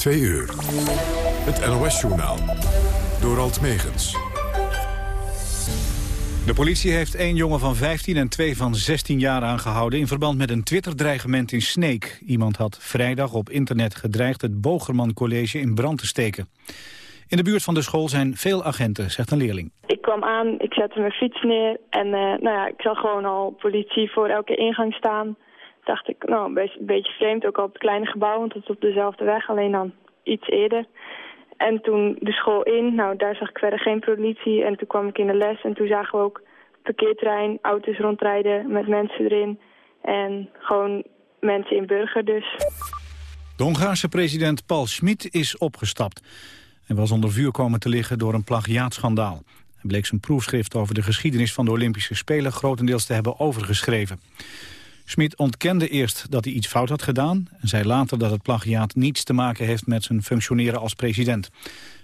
2 uur. Het NOS-journaal. Door Alt Megens. De politie heeft één jongen van 15 en twee van 16 jaar aangehouden... in verband met een Twitter-dreigement in Sneek. Iemand had vrijdag op internet gedreigd het Bogerman College in brand te steken. In de buurt van de school zijn veel agenten, zegt een leerling. Ik kwam aan, ik zette mijn fiets neer en uh, nou ja, ik zag gewoon al politie voor elke ingang staan. Dacht ik, nou, een beetje, beetje vreemd, ook al op het kleine gebouw, want het is op dezelfde weg, alleen dan iets eerder. En toen de school in, nou daar zag ik verder geen politie en toen kwam ik in de les en toen zagen we ook parkeerterrein, auto's rondrijden met mensen erin en gewoon mensen in burger dus. De Hongaarse president Paul Schmid is opgestapt. Hij was onder vuur komen te liggen door een plagiaatschandaal. Hij bleek zijn proefschrift over de geschiedenis van de Olympische Spelen grotendeels te hebben overgeschreven. Schmid ontkende eerst dat hij iets fout had gedaan... en zei later dat het plagiaat niets te maken heeft met zijn functioneren als president.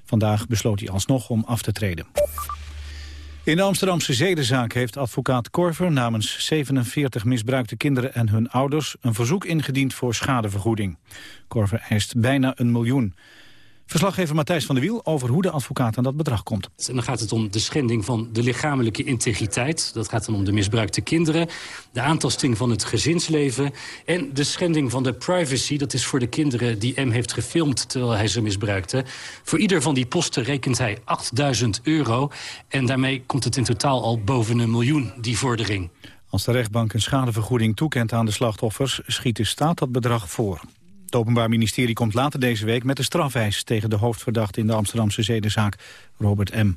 Vandaag besloot hij alsnog om af te treden. In de Amsterdamse zedenzaak heeft advocaat Korver namens 47 misbruikte kinderen en hun ouders een verzoek ingediend voor schadevergoeding. Korver eist bijna een miljoen. Verslaggever Matthijs van der Wiel over hoe de advocaat aan dat bedrag komt. En dan gaat het om de schending van de lichamelijke integriteit. Dat gaat dan om de misbruikte kinderen. De aantasting van het gezinsleven. En de schending van de privacy. Dat is voor de kinderen die M heeft gefilmd terwijl hij ze misbruikte. Voor ieder van die posten rekent hij 8000 euro. En daarmee komt het in totaal al boven een miljoen, die vordering. Als de rechtbank een schadevergoeding toekent aan de slachtoffers... schiet de staat dat bedrag voor. Het Openbaar Ministerie komt later deze week met de strafeis... tegen de hoofdverdachte in de Amsterdamse zedenzaak, Robert M.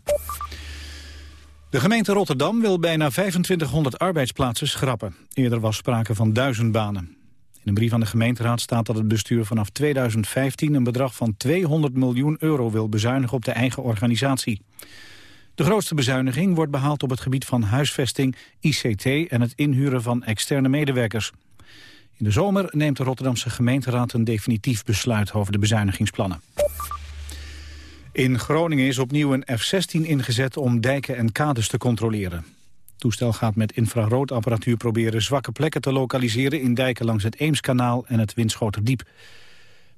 De gemeente Rotterdam wil bijna 2500 arbeidsplaatsen schrappen. Eerder was sprake van duizend banen. In een brief aan de gemeenteraad staat dat het bestuur vanaf 2015... een bedrag van 200 miljoen euro wil bezuinigen op de eigen organisatie. De grootste bezuiniging wordt behaald op het gebied van huisvesting, ICT... en het inhuren van externe medewerkers. In de zomer neemt de Rotterdamse gemeenteraad een definitief besluit over de bezuinigingsplannen. In Groningen is opnieuw een F-16 ingezet om dijken en kades te controleren. Het toestel gaat met infraroodapparatuur proberen zwakke plekken te lokaliseren in dijken langs het Eemskanaal en het Winschoterdiep.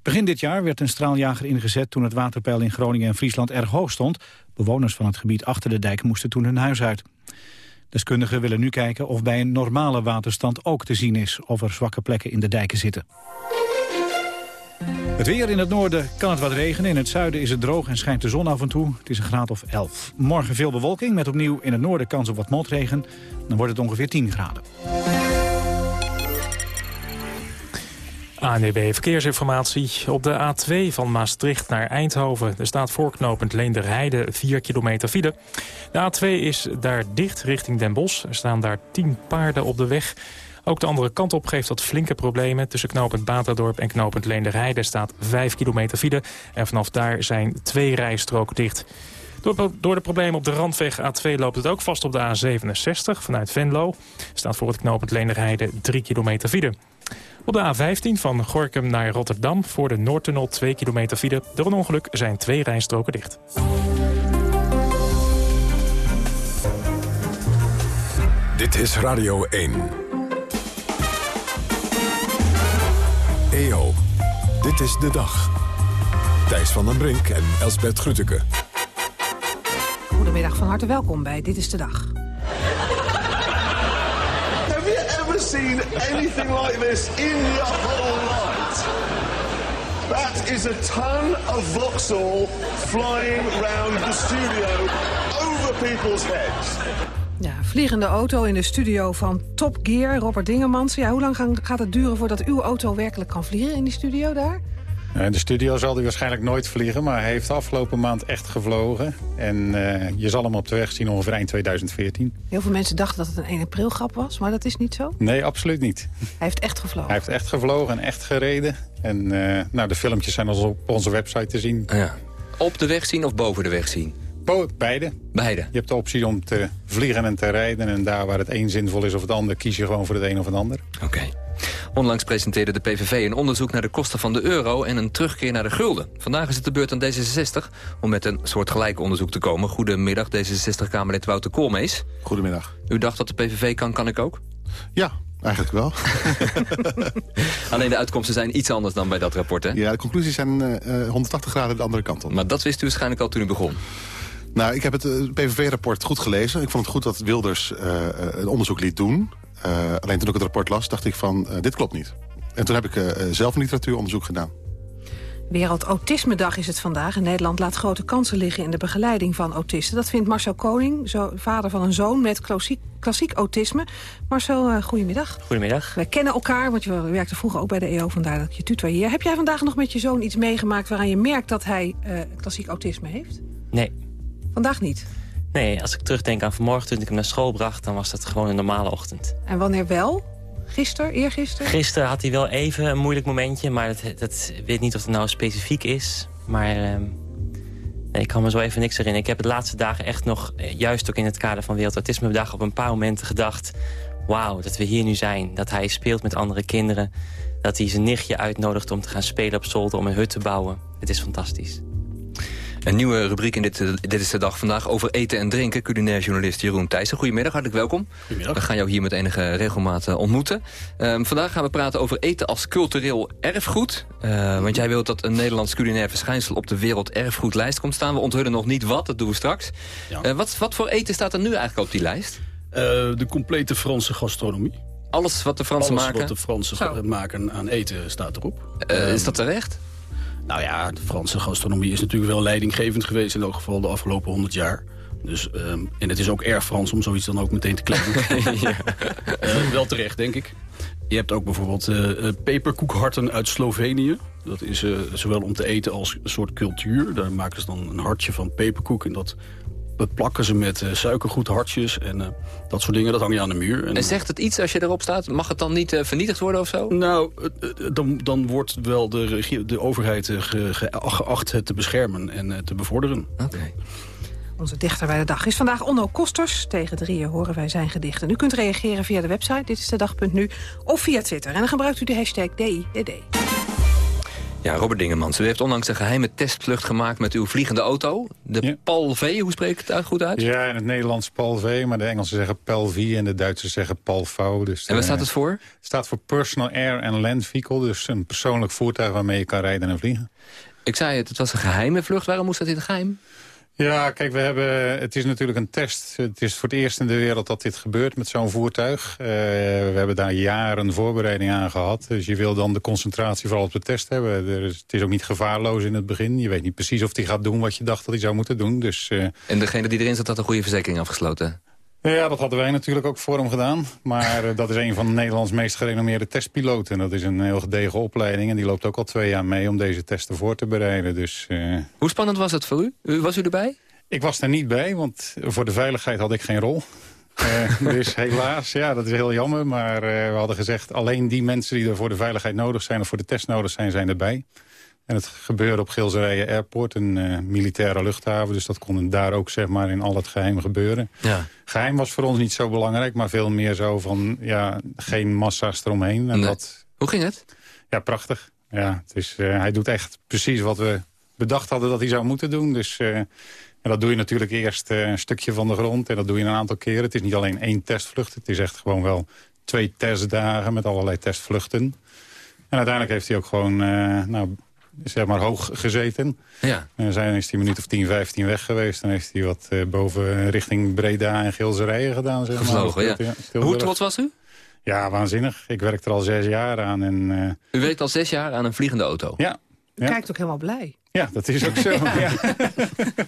Begin dit jaar werd een straaljager ingezet toen het waterpeil in Groningen en Friesland erg hoog stond. Bewoners van het gebied achter de dijk moesten toen hun huis uit. Deskundigen willen nu kijken of bij een normale waterstand ook te zien is... of er zwakke plekken in de dijken zitten. Het weer in het noorden kan het wat regenen. In het zuiden is het droog en schijnt de zon af en toe. Het is een graad of 11. Morgen veel bewolking met opnieuw in het noorden kans op wat motregen. Dan wordt het ongeveer 10 graden. ANEB Verkeersinformatie. Op de A2 van Maastricht naar Eindhoven. Er staat voorknopend Leenderheide 4 kilometer file. De A2 is daar dicht richting Den Bosch. Er staan daar 10 paarden op de weg. Ook de andere kant op geeft dat flinke problemen. Tussen knopend Baterdorp en knopend Leenderheide staat 5 kilometer file. En vanaf daar zijn twee rijstroken dicht. Door, de problemen op de randweg A2 loopt het ook vast op de A67 vanuit Venlo. Staat voor het knopend Leenderheide 3 kilometer file. Op de A15 van Gorkum naar Rotterdam voor de Noordtunnel 2 kilometer file. Door een ongeluk zijn twee rijstroken dicht. Dit is Radio 1. EO, dit is de dag. Thijs van den Brink en Elsbert Grütke. Goedemiddag, van harte welkom bij Dit is de Dag. Seen anything like this in your whole life. That is a ton of Vauxhall flying round the studio over people's heads. Ja, vliegende auto in de studio van Top Gear, Robert Dingemans. Ja, hoe lang gaat het duren voordat uw auto werkelijk kan vliegen in die studio daar? In eh, de studio zal hij waarschijnlijk nooit vliegen, maar hij heeft afgelopen maand echt gevlogen. En uh, je zal hem op de weg zien ongeveer eind 2014. Heel veel mensen dachten dat het een 1 april grap was, maar dat is niet zo? Nee, absoluut niet. Hij heeft echt gevlogen? Hij heeft echt gevlogen en echt gereden. En uh, nou, de filmpjes zijn al op onze website te zien. Ja. Op de weg zien of boven de weg zien? Bo beide. Beide? Je hebt de optie om te vliegen en te rijden. En daar waar het een zinvol is of het ander, kies je gewoon voor het een of het ander. Oké. Onlangs presenteerde de PVV een onderzoek naar de kosten van de euro... en een terugkeer naar de gulden. Vandaag is het de beurt aan D66 om met een soortgelijk onderzoek te komen. Goedemiddag, D66-Kamerlid Wouter Koolmees. Goedemiddag. U dacht dat de PVV kan, kan ik ook? Ja, Eigenlijk wel. Alleen de uitkomsten zijn iets anders dan bij dat rapport, hè? Ja, de conclusies zijn uh, 180 graden de andere kant op. Maar dat wist u waarschijnlijk al toen u begon. Nou, ik heb het PVV-rapport goed gelezen. Ik vond het goed dat Wilders een onderzoek liet doen. Alleen toen ik het rapport las, dacht ik van, dit klopt niet. En toen heb ik zelf een literatuuronderzoek gedaan. Wereld Autismedag is het vandaag. En Nederland laat grote kansen liggen in de begeleiding van autisten. Dat vindt Marcel Koning, zo, vader van een zoon met klassiek, klassiek autisme. Marcel, uh, goedemiddag. Goedemiddag. Wij kennen elkaar, want je werkte vroeger ook bij de EO, vandaar dat je tutoieer. Heb jij vandaag nog met je zoon iets meegemaakt waaraan je merkt dat hij uh, klassiek autisme heeft? Nee. Vandaag niet? Nee, als ik terugdenk aan vanmorgen toen ik hem naar school bracht... dan was dat gewoon een normale ochtend. En wanneer wel? Gisteren, eergisteren? Gisteren had hij wel even een moeilijk momentje, maar dat, dat weet niet of het nou specifiek is. Maar uh, nee, ik kan me zo even niks herinneren. Ik heb de laatste dagen echt nog, eh, juist ook in het kader van Wereld Autismedag... op een paar momenten gedacht, wauw, dat we hier nu zijn. Dat hij speelt met andere kinderen. Dat hij zijn nichtje uitnodigt om te gaan spelen op zolder, om een hut te bouwen. Het is fantastisch. Een nieuwe rubriek in dit, dit is de dag vandaag over eten en drinken. Culinair journalist Jeroen Thijssen. Goedemiddag, hartelijk welkom. Goedemiddag. We gaan jou hier met enige regelmaat uh, ontmoeten. Um, vandaag gaan we praten over eten als cultureel erfgoed. Uh, want jij wilt dat een Nederlands culinair verschijnsel op de werelderfgoedlijst komt staan. We onthullen nog niet wat, dat doen we straks. Ja. Uh, wat, wat voor eten staat er nu eigenlijk op die lijst? de complete Franse gastronomie. Alles wat de Fransen Alles maken? wat de Fransen maken aan eten staat erop. Is dat terecht? Nou ja, de Franse gastronomie is natuurlijk wel leidinggevend geweest... in elk geval de afgelopen 100 jaar. Dus, um, en het is ook erg Frans om zoiets dan ook meteen te claimen. ja. uh, wel terecht, denk ik. Je hebt ook bijvoorbeeld uh, peperkoekharten uit Slovenië. Dat is uh, zowel om te eten als een soort cultuur. Daar maken ze dan een hartje van peperkoek. En dat beplakken ze met uh, suikergoedhartjes en uh, dat soort dingen. Dat hang je aan de muur. En, en zegt het iets als je erop staat? Mag het dan niet uh, vernietigd worden of zo? Nou, dan, dan wordt wel de, regie, de overheid ge, geacht het te beschermen en te bevorderen. Oké. Okay. Onze dichter bij de dag is vandaag Onno Kosters. Tegen drieën horen wij zijn gedichten. U kunt reageren via de website, dit is de dag.nu, of via Twitter. En dan gebruikt u de hashtag DIDD. Ja, Robert Dingemans, u heeft onlangs een geheime testvlucht gemaakt met uw vliegende auto. De ja. Paul V, hoe spreek ik het uit goed uit? Ja, in het Nederlands Paul V, maar de Engelsen zeggen Paul V en de Duitsers zeggen Paul V. Dus, en wat staat het voor? Het staat voor Personal Air and Land Vehicle, dus een persoonlijk voertuig waarmee je kan rijden en vliegen. Ik zei het, het was een geheime vlucht. Waarom moest dat in het geheim? Ja, kijk, we hebben, het is natuurlijk een test. Het is voor het eerst in de wereld dat dit gebeurt met zo'n voertuig. Uh, we hebben daar jaren voorbereiding aan gehad. Dus je wil dan de concentratie vooral op de test hebben. Er is, het is ook niet gevaarloos in het begin. Je weet niet precies of hij gaat doen wat je dacht dat hij zou moeten doen. Dus, uh, en degene die erin zat had een goede verzekering afgesloten? Ja, dat hadden wij natuurlijk ook voor hem gedaan. Maar uh, dat is een van Nederlands meest gerenommeerde testpiloten. Dat is een heel gedegen opleiding. En die loopt ook al twee jaar mee om deze testen voor te bereiden. Dus, uh... Hoe spannend was het voor u? Was u erbij? Ik was er niet bij, want voor de veiligheid had ik geen rol. uh, dus helaas, ja, dat is heel jammer. Maar we hadden gezegd, alleen die mensen die er voor de veiligheid nodig zijn... of voor de test nodig zijn, zijn erbij. En het gebeurde op Gilserijen Airport, een uh, militaire luchthaven. Dus dat kon daar ook zeg maar, in al het geheim gebeuren. Ja. Geheim was voor ons niet zo belangrijk, maar veel meer zo van... ja, geen massa's eromheen. En nee. dat, Hoe ging het? Ja, prachtig. Ja, het is, uh, hij doet echt precies wat we bedacht hadden dat hij zou moeten doen. Dus uh, en dat doe je natuurlijk eerst een stukje van de grond. En dat doe je een aantal keren. Het is niet alleen één testvlucht. Het is echt gewoon wel twee testdagen met allerlei testvluchten. En uiteindelijk heeft hij ook gewoon... nou, zeg maar hoog gezeten. Ja. En zijn is hij een minuut of 10, 15 weg geweest. Dan heeft hij wat uh, boven richting Breda en Gilserijen gedaan. Zeg Gevlogen, maar. ja. ja Hoe trots was u? Ja, waanzinnig. Ik werk er al zes jaar aan. En, uh... U werkt al zes jaar aan een vliegende auto? Ja. U ja. kijkt ook helemaal blij. Ja, dat is ook zo. ja.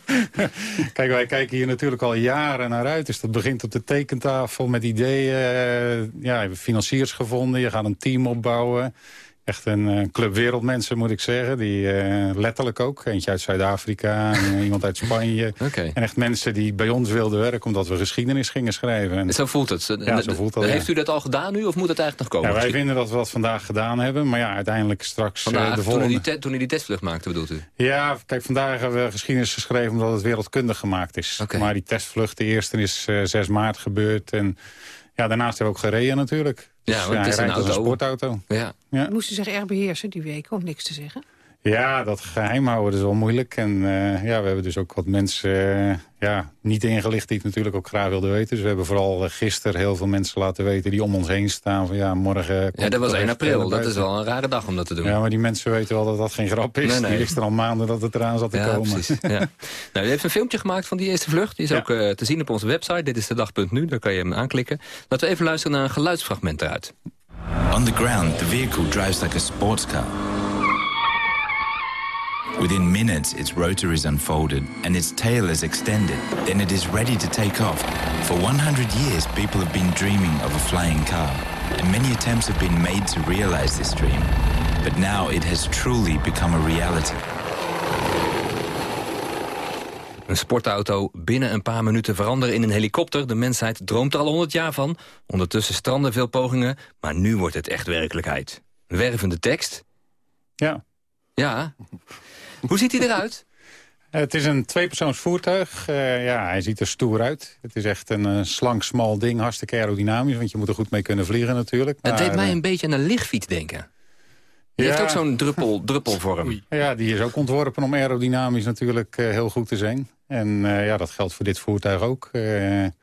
Kijk, wij kijken hier natuurlijk al jaren naar uit. Dus dat begint op de tekentafel met ideeën. Ja, financiers gevonden. Je gaat een team opbouwen. Echt een uh, club wereldmensen, moet ik zeggen. Die uh, letterlijk ook. Eentje uit Zuid-Afrika en iemand uit Spanje. Okay. En echt mensen die bij ons wilden werken... omdat we geschiedenis gingen schrijven. En zo voelt het. Ja, zo voelt het, Heeft u dat al gedaan nu of moet het eigenlijk nog komen? Ja, wij vinden dat we dat vandaag gedaan hebben. Maar ja, uiteindelijk straks vandaag, uh, de volgende... Toen u, die toen u die testvlucht maakte, bedoelt u? Ja, kijk, vandaag hebben we geschiedenis geschreven... omdat het wereldkundig gemaakt is. Okay. Maar die testvlucht, de eerste is 6 maart gebeurd... En ja, daarnaast hebben we ook gereden natuurlijk. Dus, ja, want het is een, auto. een sportauto. Ja. ja. Moesten zich erg beheersen die weken, om niks te zeggen? Ja, dat geheim houden is wel moeilijk. En uh, ja, we hebben dus ook wat mensen uh, ja, niet ingelicht die het natuurlijk ook graag wilden weten. Dus we hebben vooral uh, gisteren heel veel mensen laten weten die om ons heen staan. Van ja, morgen... Ja, dat was 1 april. Dat is wel een rare dag om dat te doen. Ja, maar die mensen weten wel dat dat geen grap is. Nee, nee. Die wisten al maanden dat het eraan zat te ja, komen. Precies. ja. Nou, u heeft een filmpje gemaakt van die eerste vlucht. Die is ja. ook te zien op onze website. Dit is de dag.nu. Daar kan je hem aanklikken. Laten we even luisteren naar een geluidsfragment eruit. On the ground, the vehicle drives like a sports car. Within minutes, its rotor is unfolded and its tail is extended. Then it is ready to take off. For 100 years, people have been dreaming of a flying car, and many attempts have been made to realize this dream. But now it has truly become a reality. Een sportauto binnen een paar minuten veranderen in een helikopter. De mensheid droomt er al 100 jaar van. Ondertussen stranden veel pogingen, maar nu wordt het echt werkelijkheid. Wervende tekst. Ja. Ja. Hoe ziet hij eruit? Het is een tweepersoons voertuig. Uh, ja, hij ziet er stoer uit. Het is echt een uh, slank, smal ding, hartstikke aerodynamisch. Want je moet er goed mee kunnen vliegen natuurlijk. Het deed mij een beetje aan een lichtfiets denken. Die ja. heeft ook zo'n druppel, druppelvorm. Ja, die is ook ontworpen om aerodynamisch natuurlijk uh, heel goed te zijn. En ja, dat geldt voor dit voertuig ook. en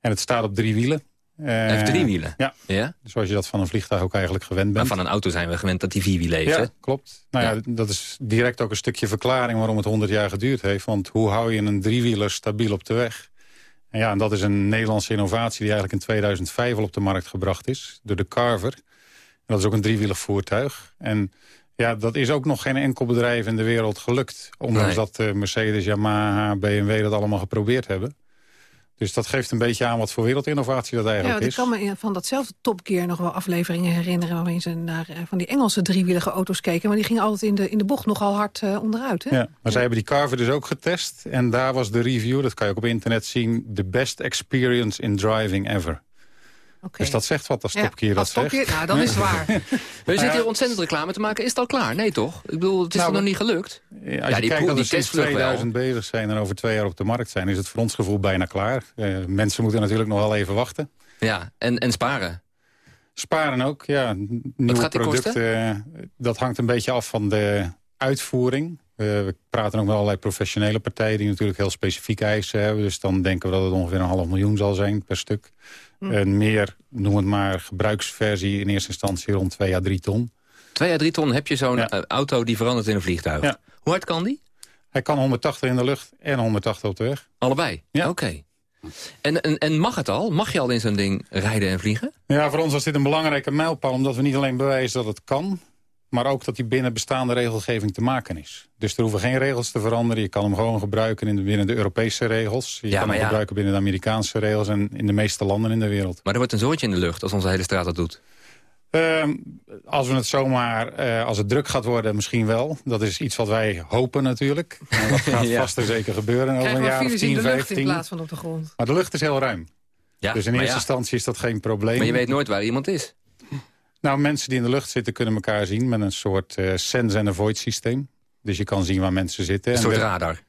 het staat op drie wielen. Hij heeft drie wielen? Ja. ja, zoals je dat van een vliegtuig ook eigenlijk gewend bent. Maar van een auto zijn we gewend dat die vier wielen heeft, Ja, klopt. Nou ja. ja. dat is direct ook een stukje verklaring waarom het 100 jaar geduurd heeft. Want hoe hou je een driewieler stabiel op de weg? En ja, en dat is een Nederlandse innovatie die eigenlijk in 2005 al op de markt gebracht is. Door de Carver. En dat is ook een driewielig voertuig. En ja, dat is ook nog geen enkel bedrijf in de wereld gelukt. Ondanks nee. dat uh, Mercedes, Yamaha, BMW dat allemaal geprobeerd hebben. Dus dat geeft een beetje aan wat voor wereldinnovatie dat eigenlijk ja, is. Ik kan me van datzelfde Top Gear nog wel afleveringen herinneren... waarin ze naar van die Engelse driewielige auto's keken. Maar die gingen altijd in de, in de bocht nogal hard uh, onderuit. Hè? Ja, maar ja. zij hebben die Carver dus ook getest. En daar was de review, dat kan je ook op internet zien... the best experience in driving ever. Okay. Dus dat zegt wat als ja, dat zegt. Nou, dan is het waar. maar je zit hier ontzettend reclame te maken. Is het al klaar? Nee, toch? Ik bedoel, het is nou, nog niet gelukt? Ja, als je kijkt dat we sinds 2000 wel. bezig zijn... en over twee jaar op de markt zijn... is het voor ons gevoel bijna klaar. Uh, mensen moeten natuurlijk nog wel even wachten. Ja, en, en sparen? Sparen ook, ja. Nieuwe Wat gaat die producten, kosten? Uh, dat hangt een beetje af van de uitvoering. Uh, we praten ook met allerlei professionele partijen... die natuurlijk heel specifieke eisen hebben. Dus dan denken we dat het ongeveer een half miljoen zal zijn per stuk. Hm. Een meer, noem het maar, gebruiksversie in eerste instantie rond 2 à 3 ton. 2 à 3 ton heb je zo'n ja. auto die verandert in een vliegtuig. Ja. Hoe hard kan die? Hij kan 180 in de lucht en 180 op de weg. Allebei? Ja. Oké. Okay. En, en, en, mag het al? Mag je al in zo'n ding rijden en vliegen? Ja, voor ons was dit een belangrijke mijlpaal... omdat we niet alleen bewijzen dat het kan... maar ook dat hij binnen bestaande regelgeving te maken is. Dus er hoeven geen regels te veranderen. Je kan hem gewoon gebruiken in de, binnen de Europese regels. Je ja, kan hem ja. gebruiken binnen de Amerikaanse regels... en in de meeste landen in de wereld. Maar er wordt een zoontje in de lucht als onze hele straat dat doet. Uh, als we het zomaar, uh, als het druk gaat worden, misschien wel. Dat is iets wat wij hopen natuurlijk. En dat gaat ja. vast en zeker gebeuren over een jaar of 10, in de 15. lucht in plaats van op de grond. Maar de lucht is heel ruim. Ja, dus in eerste ja. instantie is dat geen probleem. Maar je weet nooit waar iemand is. Nou, mensen die in de lucht zitten kunnen elkaar zien... met een soort uh, sense and avoid systeem. Dus je kan zien waar mensen zitten. Een en soort radar.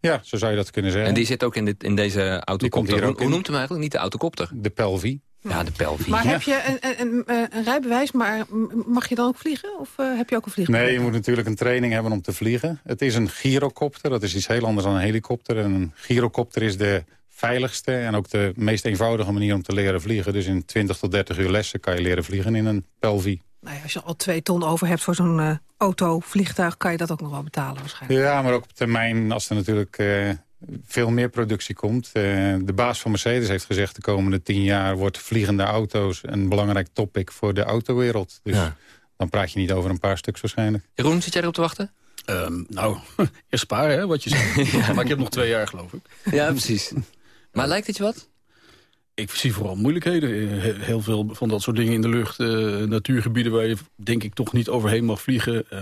Ja, zo zou je dat kunnen zeggen. En die zit ook in, dit, in deze autocopter. Hoe, noemt hem eigenlijk? Niet de autocopter. De Pelvi. Ja, de Pelvi. Maar heb je een, een, een, een rijbewijs, maar mag je dan ook vliegen? Of uh, heb je ook een vliegbewijs? Nee, je moet natuurlijk een training hebben om te vliegen. Het is een gyrocopter, dat is iets heel anders dan een helikopter. En een gyrocopter is de veiligste en ook de meest eenvoudige manier om te leren vliegen. Dus in 20 tot 30 uur lessen kan je leren vliegen in een Pelvi. Nou ja, als je al twee ton over hebt voor zo'n uh, auto, vliegtuig... kan je dat ook nog wel betalen waarschijnlijk. Ja, maar ook op termijn, als er natuurlijk uh, veel meer productie komt. Uh, de baas van Mercedes heeft gezegd... de komende tien jaar wordt vliegende auto's een belangrijk topic voor de autowereld. Dus Ja. dan praat je niet over een paar stuks waarschijnlijk. Jeroen, zit jij erop te wachten? Ehm, nou, eerst sparen, hè, wat je zegt. Maar ik heb nog twee jaar, geloof ik. Ja, precies. Maar lijkt het je wat? Ik zie vooral moeilijkheden. Eh, he- Heel veel van dat soort dingen in de lucht. eh, natuurgebieden waar je denk ik toch niet overheen mag vliegen. Eh,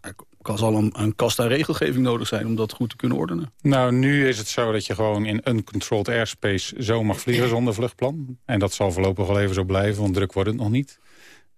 er kan zal een, een kast aan regelgeving nodig zijn om dat goed te kunnen ordenen. Nou, nu is het zo dat je gewoon in uncontrolled airspace zo mag vliegen zonder vluchtplan. En dat zal voorlopig wel even zo blijven, want druk wordt het nog niet.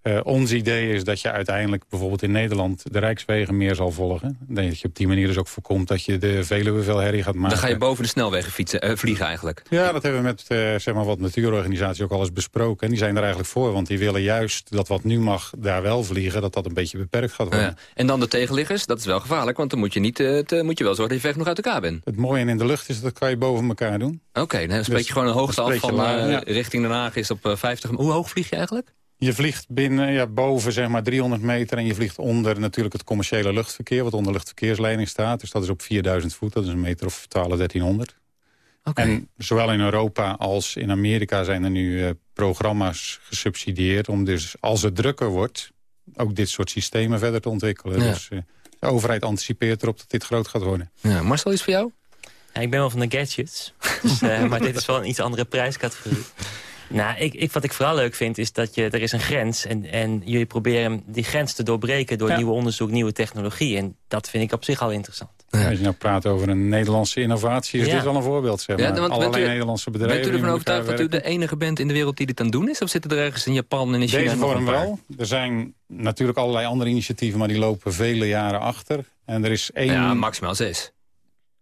Uh, ons idee is dat je uiteindelijk bijvoorbeeld in Nederland de Rijkswegen meer zal volgen. Dat je op die manier dus ook voorkomt dat je de Veluwe veel herrie gaat maken. Dan ga je boven de snelwegen fietsen, uh, vliegen eigenlijk. Ja, dat hebben we met uh, zeg maar wat natuurorganisaties ook al eens besproken. En die zijn er eigenlijk voor, want die willen juist dat wat nu mag daar wel vliegen, dat dat een beetje beperkt gaat worden. Ja. En dan de tegenliggers, dat is wel gevaarlijk, want dan moet je, niet, te, moet je wel zorgen dat je weg nog uit elkaar bent. Het mooie in de lucht is dat kan je boven elkaar doen. Oké, okay, dan spreek dus je gewoon een hoogte af van ja. richting Den Haag is op 50. Hoe hoog vlieg je eigenlijk? Je vliegt binnen, ja, boven zeg maar 300 meter en je vliegt onder natuurlijk het commerciële luchtverkeer... wat onder luchtverkeersleiding staat. Dus dat is op 4000 voet, dat is een meter of 12, 1300. Okay. En zowel in Europa als in Amerika zijn er nu uh, programma's gesubsidieerd... om dus als het drukker wordt, ook dit soort systemen verder te ontwikkelen. Ja. Dus uh, de overheid anticipeert erop dat dit groot gaat worden. Ja, Marcel, is voor jou? Ja, ik ben wel van de gadgets, dus, uh, maar dit is wel een iets andere prijscategorie. Nou, ik, ik, wat ik vooral leuk vind is dat je, er is een grens. En, en jullie proberen die grens te doorbreken door ja. nieuw onderzoek, nieuwe technologie. En dat vind ik op zich al interessant. Ja. Als je nou praat over een Nederlandse innovatie, is ja. dit wel een voorbeeld. Zeg maar. ja, want Allerlei u, Nederlandse bedrijven. Bent u ervan overtuigd dat u de enige bent in de wereld die dit aan doen is? Of zitten er ergens in Japan en in China Deze vorm wel. Er zijn natuurlijk allerlei andere initiatieven, maar die lopen vele jaren achter. En er is één... Ja, maximaal zes.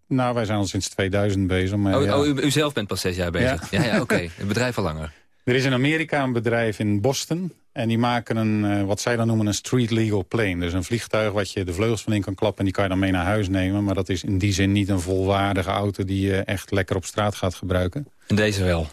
Nou, wij zijn al sinds 2000 bezig. Maar oh, ja. oh u, u, zelf bent pas zes jaar bezig? Ja, ja, ja oké. Okay. Het bedrijf al langer. Er is in Amerika een bedrijf in Boston. En die maken een, uh, wat zij dan noemen een street legal plane. Dus een vliegtuig wat je de vleugels van in kan klappen... en die kan je dan mee naar huis nemen. Maar dat is in die zin niet een volwaardige auto... die je echt lekker op straat gaat gebruiken. En deze wel?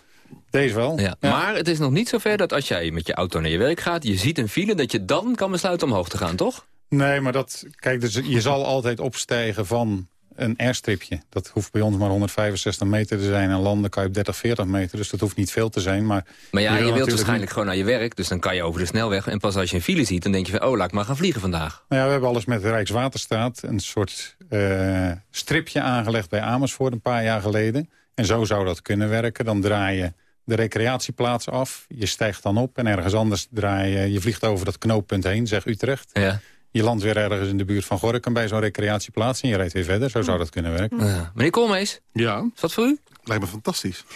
Deze wel. Ja. Ja. Maar het is nog niet zover dat als jij met je auto naar je werk gaat... je ziet een file, dat je dan kan besluiten omhoog te gaan, toch? Nee, maar dat, kijk, dus je zal altijd opstijgen van een airstripje. Dat hoeft bij ons maar 165 meter te zijn. En landen kan je op 30, 40 meter. Dus dat hoeft niet veel te zijn. Maar, maar ja, je, je wilt waarschijnlijk gewoon naar je werk. Dus dan kan je over de snelweg. En pas als je een file ziet, dan denk je van... oh, laat ik maar gaan vliegen vandaag. Nou ja, we hebben alles met de Rijkswaterstaat. Een soort uh, stripje aangelegd bij Amersfoort een paar jaar geleden. En zo zou dat kunnen werken. Dan draai je de recreatieplaats af. Je stijgt dan op en ergens anders draai je... je vliegt over dat knooppunt heen, zeg Utrecht. Ja. Je landt weer ergens in de buurt van Gorkum bij zo'n recreatieplaats... en je rijdt weer verder. Zo zou dat kunnen werken. Ja. Meneer Koolmees, ja? is dat voor u? Lijkt me fantastisch.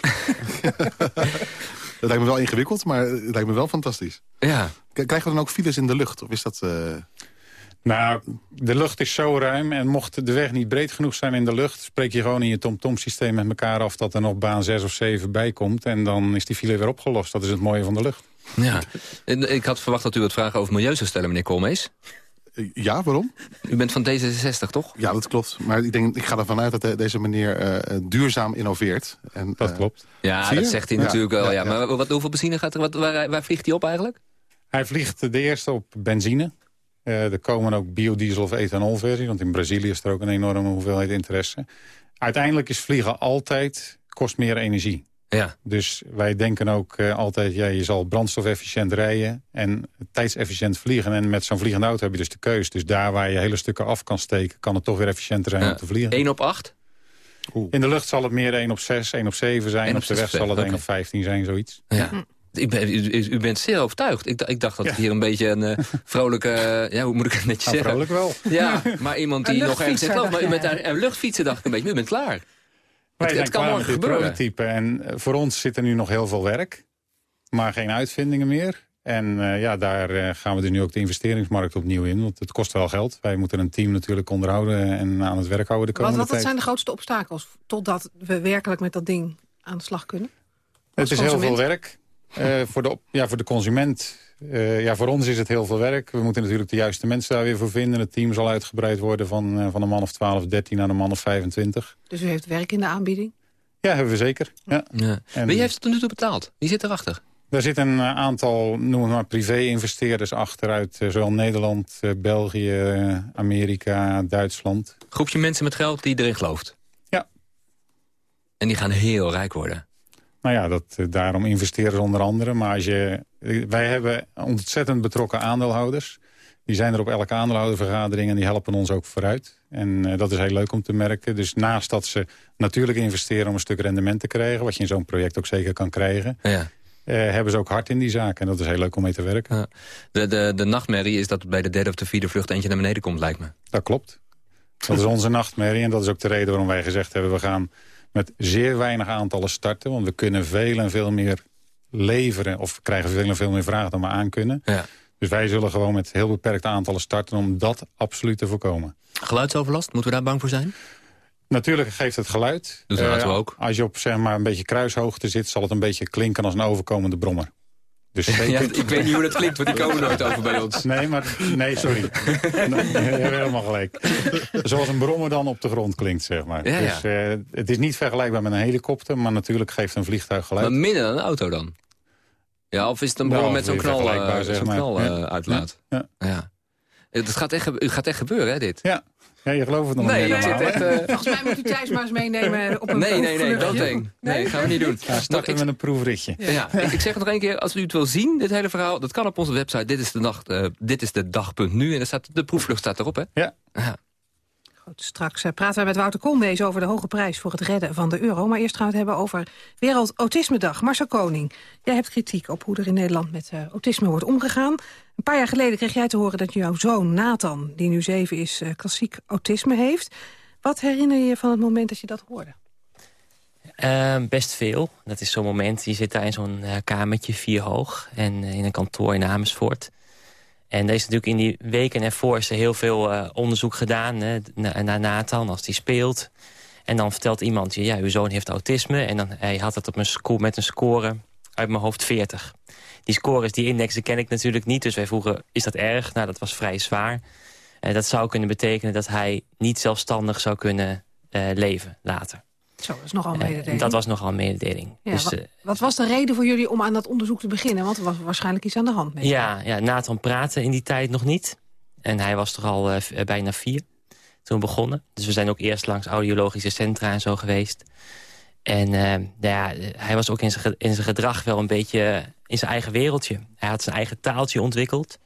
dat lijkt me wel ingewikkeld, maar het lijkt me wel fantastisch. Ja. Krijgen we dan ook files in de lucht? Of is dat... Uh... Nou, de lucht is zo ruim en mocht de weg niet breed genoeg zijn in de lucht... spreek je gewoon in je tom-tom-systeem met elkaar af... dat er nog baan 6 of 7 bij komt en dan is die file weer opgelost. Dat is het mooie van de lucht. Ja, ik had verwacht dat u wat vragen over milieu zou stellen, meneer Koolmees. Ja, waarom? U bent van D66, toch? Ja, dat klopt. Maar ik, denk, ik ga ervan uit dat deze meneer uh, duurzaam innoveert. En, dat uh, klopt. Ja, dat zegt hij ja. natuurlijk wel. Ja, ja. Maar wat, hoeveel benzine gaat er, wat, waar, waar, vliegt hij op eigenlijk? Hij vliegt de eerste op benzine. Uh, er komen ook biodiesel of ethanolversie. Want in Brazilië is er ook een enorme hoeveelheid interesse. Uiteindelijk is vliegen altijd, kost meer energie. Ja. Dus wij denken ook uh, altijd, ja, je zal brandstofefficiënt rijden en tijdsefficiënt vliegen. En met zo'n vliegende auto heb je dus de keus. Dus daar waar je hele stukken af kan steken, kan het toch weer efficiënter zijn ja. om te vliegen. 1 op 8? Oeh. In de lucht zal het meer 1 op 6, 1 op 7 zijn. Op, op de weg zal het okay. 1 op 15 zijn, zoiets. Ja. Ik ben, u, u, bent zeer overtuigd. Ik, ik dacht dat het ja. hier een beetje een uh, vrolijke... Uh, ja, hoe moet ik het netjes nou, zeggen? Vrolijk wel. Ja, maar iemand die nog ergens zit. Maar u bent daar een luchtfietsen, dacht ik een beetje. U bent klaar. Wij het, het kan morgen gebeuren. prototype en voor ons zit er nu nog heel veel werk. Maar geen uitvindingen meer. En uh, ja, daar uh, gaan we dus nu ook de investeringsmarkt opnieuw in. Want het kost wel geld. Wij moeten een team natuurlijk onderhouden en aan het werk houden de komende wat, wat tijd. zijn de grootste obstakels totdat we werkelijk met dat ding aan de slag kunnen? Het is heel veel werk. Uh, voor, de, ja, voor de consument, uh, ja, voor ons is het heel veel werk. We moeten natuurlijk de juiste mensen daar weer voor vinden. Het team zal uitgebreid worden van, uh, van een man of 12, 13 naar een man of 25. Dus u heeft werk in de aanbieding? Ja, hebben we zeker. Ja. Ja. En, Wie heeft het tot nu toe betaald? Wie zit erachter? Daar zit een aantal, noem het maar, privé-investeerders achter uit zowel Nederland, België, Amerika, Duitsland. Groepje mensen met geld die erin gelooft? Ja. En die gaan heel rijk worden? Nou ja, dat, daarom investeren ze onder andere. Maar als je, wij hebben ontzettend betrokken aandeelhouders. Die zijn er op elke aandeelhoudervergadering en die helpen ons ook vooruit. En uh, dat is heel leuk om te merken. Dus naast dat ze natuurlijk investeren om een stuk rendement te krijgen... wat je in zo'n project ook zeker kan krijgen... Ja. Uh, hebben ze ook hard in die zaak. En dat is heel leuk om mee te werken. Ja. De, de, de nachtmerrie is dat bij de derde of de vierde vlucht eentje naar beneden komt, lijkt me. Dat klopt. Dat is onze nachtmerrie. En dat is ook de reden waarom wij gezegd hebben... we gaan met zeer weinig aantallen starten. Want we kunnen veel en veel meer leveren. Of krijgen veel en veel meer vragen dan we aan kunnen. Ja. Dus wij zullen gewoon met heel beperkte aantallen starten om dat absoluut te voorkomen. Geluidsoverlast, moeten we daar bang voor zijn? Natuurlijk geeft het geluid. De auto Eh, ook. Als je op zeg maar, een beetje kruishoogte zit... zal het een beetje klinken als een overkomende brommer. Dus ik weet niet hoe dat klinkt, want die komen nooit over bij ons. Nee, maar, nee sorry. Nee, je hebt helemaal gelijk. Zoals een brommer dan op de grond klinkt, zeg maar. Ja, ja. Dus eh, het is niet vergelijkbaar met een helikopter... maar natuurlijk geeft een vliegtuig geluid. Maar minder dan een auto dan? Ja, of is het een Nou, brommer met zo'n knal, maar. knal eh, uitlaat? Ja. Ja. Het gaat echt, het gaat echt gebeuren, hè, dit? Ja. Ja, je gelooft het nog Nee, niet helemaal. echt... eh, Volgens mij moet u Thijs maar eens meenemen op een Nee, nee, nee, proefvluchtje. doodeng. Nee, gaan we niet doen. Ja, starten met een proefritje. Ja, ik, ik zeg het nog één keer, als u het wil zien, dit hele verhaal... dat kan op onze website, dit is de, nacht, eh, dit is de dag.nu... en er staat, de proefvlucht staat erop, hè? Ja. ja. Goed, straks eh, praten we met Wouter Koolmees over de hoge prijs voor het redden van de euro. Maar eerst gaan we het hebben over Wereld Autismedag. Marcel Koning, jij hebt kritiek op hoe er in Nederland met eh, autisme wordt omgegaan. Een paar jaar geleden kreeg jij te horen dat jouw zoon Nathan, die nu zeven is, eh, klassiek autisme heeft. Wat herinner je je van het moment dat je dat hoorde? Ehm, best veel. Dat is zo'n moment, je zit daar in zo'n eh, kamertje, vier hoog... en eh, in een kantoor in Amersfoort. En er is natuurlijk in die weken ervoor is er heel veel eh, onderzoek gedaan... Hè, na- naar Nathan, als die speelt. En dan vertelt iemand je, ja, uw zoon heeft autisme... en dan, hij had het op een score, met een score uit mijn hoofd 40. Die scores, die index, die ken ik natuurlijk niet. Dus wij vroegen, is dat erg? Nou, dat was vrij zwaar. Eh, dat zou kunnen betekenen dat hij niet zelfstandig zou kunnen eh, leven later. Zo, dat is nogal een Eh, mededeling. dat was nogal een mededeling. Ja, dus, wat, wat was de reden voor jullie om aan dat onderzoek te beginnen? Want er was waarschijnlijk iets aan de hand met ja, ja, Nathan praatte in die tijd nog niet. En hij was toch al bijna vier toen we begonnen. Dus we zijn ook eerst langs audiologische centra en zo geweest. En eh, nou ja, eh, hij was ook in zijn, in zijn gedrag wel een beetje eh, in zijn eigen wereldje. Hij had zijn eigen taaltje ontwikkeld.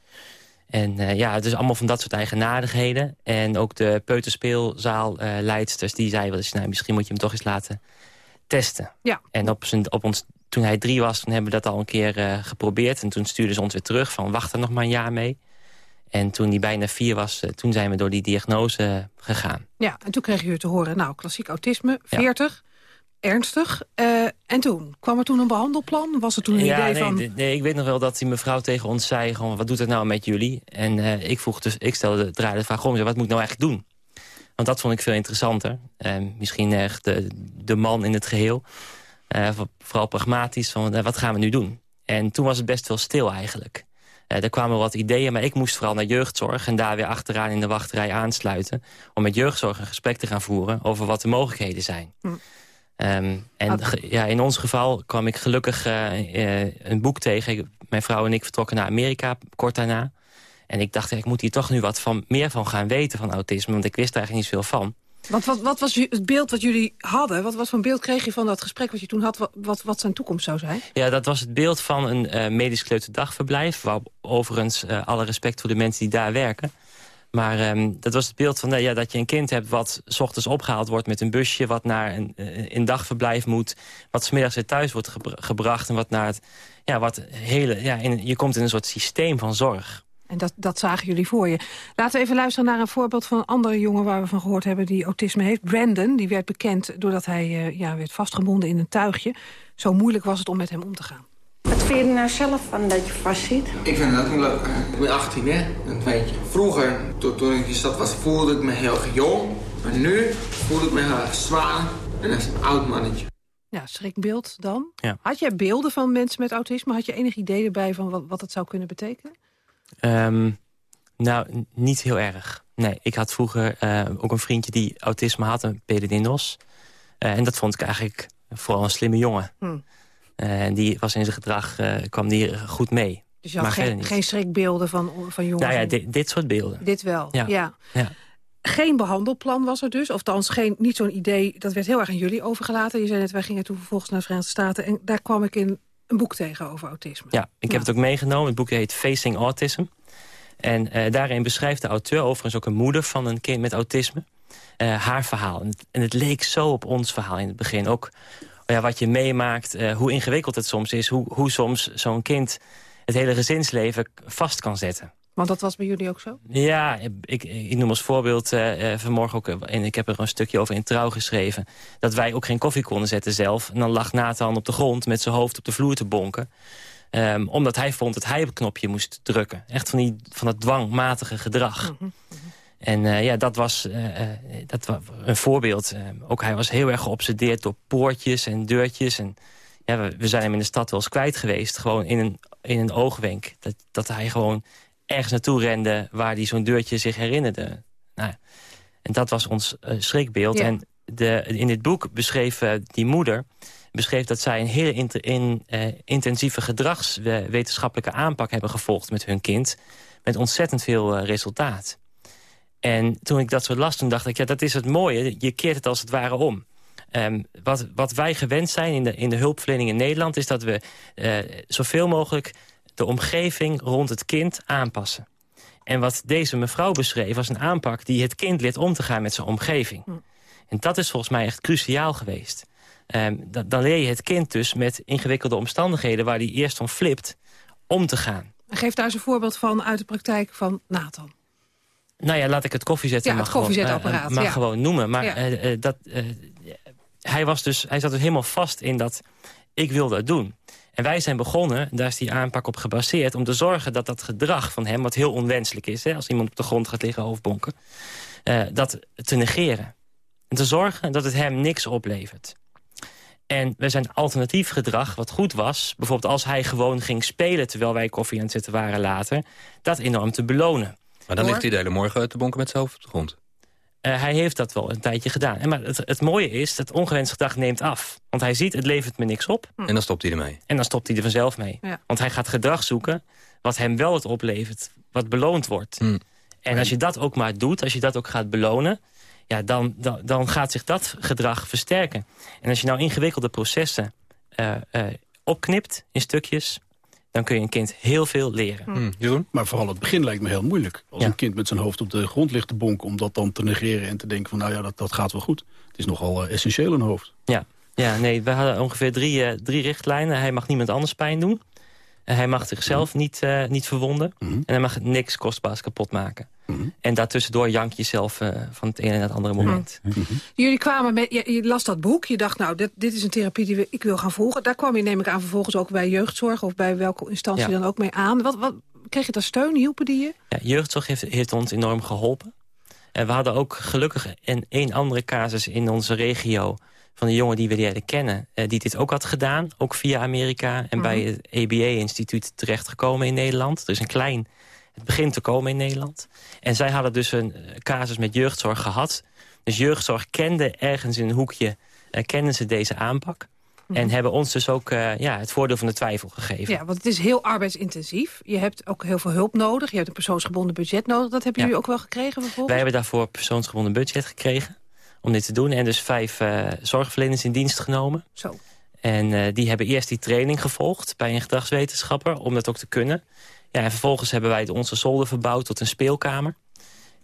En eh, ja, het is allemaal van dat soort eigenaardigheden. En ook de peuterspeelzaalleidsters die zeiden wel eens... Nou, misschien moet je hem toch eens laten testen. Ja. En op, zijn, op ons, toen hij drie was, toen hebben we dat al een keer eh, geprobeerd. En toen stuurden ze ons weer terug van wacht er nog maar een jaar mee. En toen hij bijna vier was, eh, toen zijn we door die diagnose eh, gegaan. Ja, en toen kreeg je te horen, nou, klassiek autisme, 40, ernstig. Eh, en toen? Kwam er toen een behandelplan? Was er toen een ja, idee nee, van... nee, ik weet nog wel dat die mevrouw tegen ons zei... Gewoon, wat doet het nou met jullie? En eh, ik, vroeg dus, ik stelde draaide de vraag om, wat moet ik nou eigenlijk doen? Want dat vond ik veel interessanter. Eh, misschien echt de, de man in het geheel. Eh, vooral pragmatisch, van wat gaan we nu doen? En toen was het best wel stil eigenlijk. Er kwamen wat ideeën, maar ik moest vooral naar jeugdzorg... en daar weer achteraan in de wachtrij aansluiten... om met jeugdzorg een gesprek te gaan voeren over wat de mogelijkheden zijn. Hm. Ehm, en ja, in ons geval kwam ik gelukkig eh, eh, een boek tegen. Mijn vrouw en ik vertrokken naar Amerika kort daarna. En ik dacht, ik moet hier toch nu wat van, meer van gaan weten van autisme. Want ik wist er eigenlijk niet zoveel van. Want wat, wat was het beeld wat jullie hadden? Wat, wat voor beeld kreeg je van dat gesprek wat je toen had... wat, wat, wat zijn toekomst zou zijn? Ja, dat was het beeld van een eh medisch kleuterdagverblijf. Waar overigens eh, alle respect voor de mensen die daar werken. Maar ehm, dat was het beeld van nou ja, dat je een kind hebt... wat s ochtends opgehaald wordt met een busje... wat naar een, eh, een dagverblijf moet... wat smiddags weer thuis wordt gebra- gebracht... en wat naar het, ja, wat hele, ja, in, je komt in een soort systeem van zorg. En dat, dat zagen jullie voor je. Laten we even luisteren naar een voorbeeld van een andere jongen... waar we van gehoord hebben die autisme heeft. Brandon, die werd bekend doordat hij eh, ja, werd vastgebonden in een tuigje. Zo moeilijk was het om met hem om te gaan. Wat vind je er nou zelf van dat je vastzit? Ik vind het ook niet leuk. Ik ben 18, hè? Dat weet je. Vroeger, toen, toen ik in de stad was, voelde ik me heel jong. Maar nu voel ik me heel erg zwaar en als een oud mannetje. Ja, schrikbeeld dan. Ja. Had jij beelden van mensen met autisme? Had je enig idee erbij van wat, wat het zou kunnen betekenen? Ehm, nou, niet heel erg. Nee, ik had vroeger eh, ook een vriendje die autisme had, een PDD-NOS. Eh, en dat vond ik eigenlijk vooral een slimme jongen. Hm. Eh, En die was in zijn gedrag, eh, kwam die goed mee. Dus je had geen, geen schrikbeelden van, van jongens? Nou ja, dit, dit soort beelden. Dit wel, ja. Ja. Ja. Geen behandelplan was er dus, of geen, niet zo'n idee. Dat werd heel erg aan jullie overgelaten. Je zei net, wij gingen toen vervolgens naar de Verenigde Staten... en daar kwam ik in een boek tegen over autisme. Ja, ik heb het ook meegenomen. Het boek heet Facing Autism. En eh, daarin beschrijft de auteur, overigens ook een moeder van een kind met autisme... haar verhaal. En het, en het leek zo op ons verhaal in het begin. Ook ja, wat je meemaakt, eh, hoe ingewikkeld het soms is... hoe, hoe soms zo'n kind het hele gezinsleven vast kan zetten. Want dat was bij jullie ook zo? Ja, ik, ik noem als voorbeeld eh, eh, vanmorgen ook... en ik heb er een stukje over in Trouw geschreven... dat wij ook geen koffie konden zetten zelf. En dan lag Nathan op de grond met zijn hoofd op de vloer te bonken. Ehm, omdat hij vond dat hij op het knopje moest drukken. Echt van, die, van dat dwangmatige gedrag. Mhm. En eh, ja, dat was, eh, eh, dat was een voorbeeld. Ook hij was heel erg geobsedeerd door poortjes en deurtjes. En ja, we, we zijn hem in de stad wel eens kwijt geweest. Gewoon in een, in een oogwenk. Dat, dat hij gewoon ergens naartoe rende waar hij zo'n deurtje zich herinnerde. Nou, en dat was ons schrikbeeld. Ja. En de, in dit boek beschreef die moeder beschreef dat zij een hele int- in, intensieve gedragswetenschappelijke aanpak hebben gevolgd met hun kind. Met ontzettend veel resultaat. En toen ik dat zo las, toen dacht ik, ja, dat is het mooie. Je keert het als het ware om. Ehm, wat, wat wij gewend zijn in de, in de hulpverlening in Nederland... is dat we eh, zoveel mogelijk de omgeving rond het kind aanpassen. En wat deze mevrouw beschreef was een aanpak... die het kind leert om te gaan met zijn omgeving. En dat is volgens mij echt cruciaal geweest. Ehm, da- dan leer je het kind dus met ingewikkelde omstandigheden... waar hij eerst om flipt, om te gaan. Geef daar eens een voorbeeld van uit de praktijk van Nathan. Nou ja, laat ik het koffiezetten Ja, koffiezetapparaat, gewoon, eh, ja. gewoon noemen. Maar Ja. eh, eh, dat, hij, was dus, hij zat dus helemaal vast in dat ik wil dat doen. En wij zijn begonnen, daar is die aanpak op gebaseerd... om te zorgen dat dat gedrag van hem, wat heel onwenselijk is... Hè, als iemand op de grond gaat liggen hoofdbonken... dat te negeren. En te zorgen dat het hem niks oplevert. En we zijn alternatief gedrag, wat goed was... bijvoorbeeld als hij gewoon ging spelen... terwijl wij koffie aan het zetten waren later... dat enorm te belonen. Maar dan ligt hij de hele morgen te bonken met zijn hoofd op de grond. Eh, hij heeft dat wel een tijdje gedaan. En maar het, het mooie is, dat ongewenst gedrag neemt af. Want hij ziet, het levert me niks op. En dan stopt hij ermee. En dan stopt hij er vanzelf mee. Ja. Want hij gaat gedrag zoeken wat hem wel het oplevert. Wat beloond wordt. En als je dat ook maar doet, als je dat ook gaat belonen... Ja, dan, dan, dan gaat zich dat gedrag versterken. En als je nou ingewikkelde processen eh, eh, opknipt in stukjes... dan kun je een kind heel veel leren. Jeroen? Maar vooral het begin lijkt me heel moeilijk. Als Ja. een kind met zijn hoofd op de grond ligt te bonken... om dat dan te negeren en te denken van nou ja, dat, dat gaat wel goed. Het is nogal eh, essentieel een hoofd. Ja, ja nee, we hadden ongeveer drie, eh, drie richtlijnen. Hij mag niemand anders pijn doen. Eh, hij mag zichzelf niet, eh, niet verwonden. En hij mag niks kostbaars kapot maken. En daartussendoor jank je zelf eh, van het ene naar het andere moment. Jullie kwamen met, je, je las dat boek, je dacht nou, dit, dit is een therapie die we, ik wil gaan volgen. Daar kwam je neem ik aan vervolgens ook bij jeugdzorg of bij welke instantie Ja. dan ook mee aan. Wat, wat, kreeg je daar steun, hielpen die je? Ja, jeugdzorg heeft, heeft ons enorm geholpen. En we hadden ook gelukkig een, een andere casus in onze regio... van een jongen die we leerden kennen, eh, die dit ook had gedaan. Ook via Amerika en bij het EBA-instituut terechtgekomen in Nederland. Er is een klein... Het begint te komen in Nederland. En zij hadden dus een eh, casus met jeugdzorg gehad. Dus jeugdzorg kende ergens in een hoekje... eh, kenden ze deze aanpak. En hebben ons dus ook ja, het voordeel van de twijfel gegeven. Ja, want het is heel arbeidsintensief. Je hebt ook heel veel hulp nodig. Je hebt een persoonsgebonden budget nodig. Dat hebben Ja. jullie ook wel gekregen vervolgens? Wij hebben daarvoor persoonsgebonden budget gekregen om dit te doen. En dus vijf eh, zorgverleners in dienst genomen. Zo. En eh, die hebben eerst die training gevolgd bij een gedragswetenschapper... om dat ook te kunnen. Ja, en vervolgens hebben wij onze zolder verbouwd tot een speelkamer.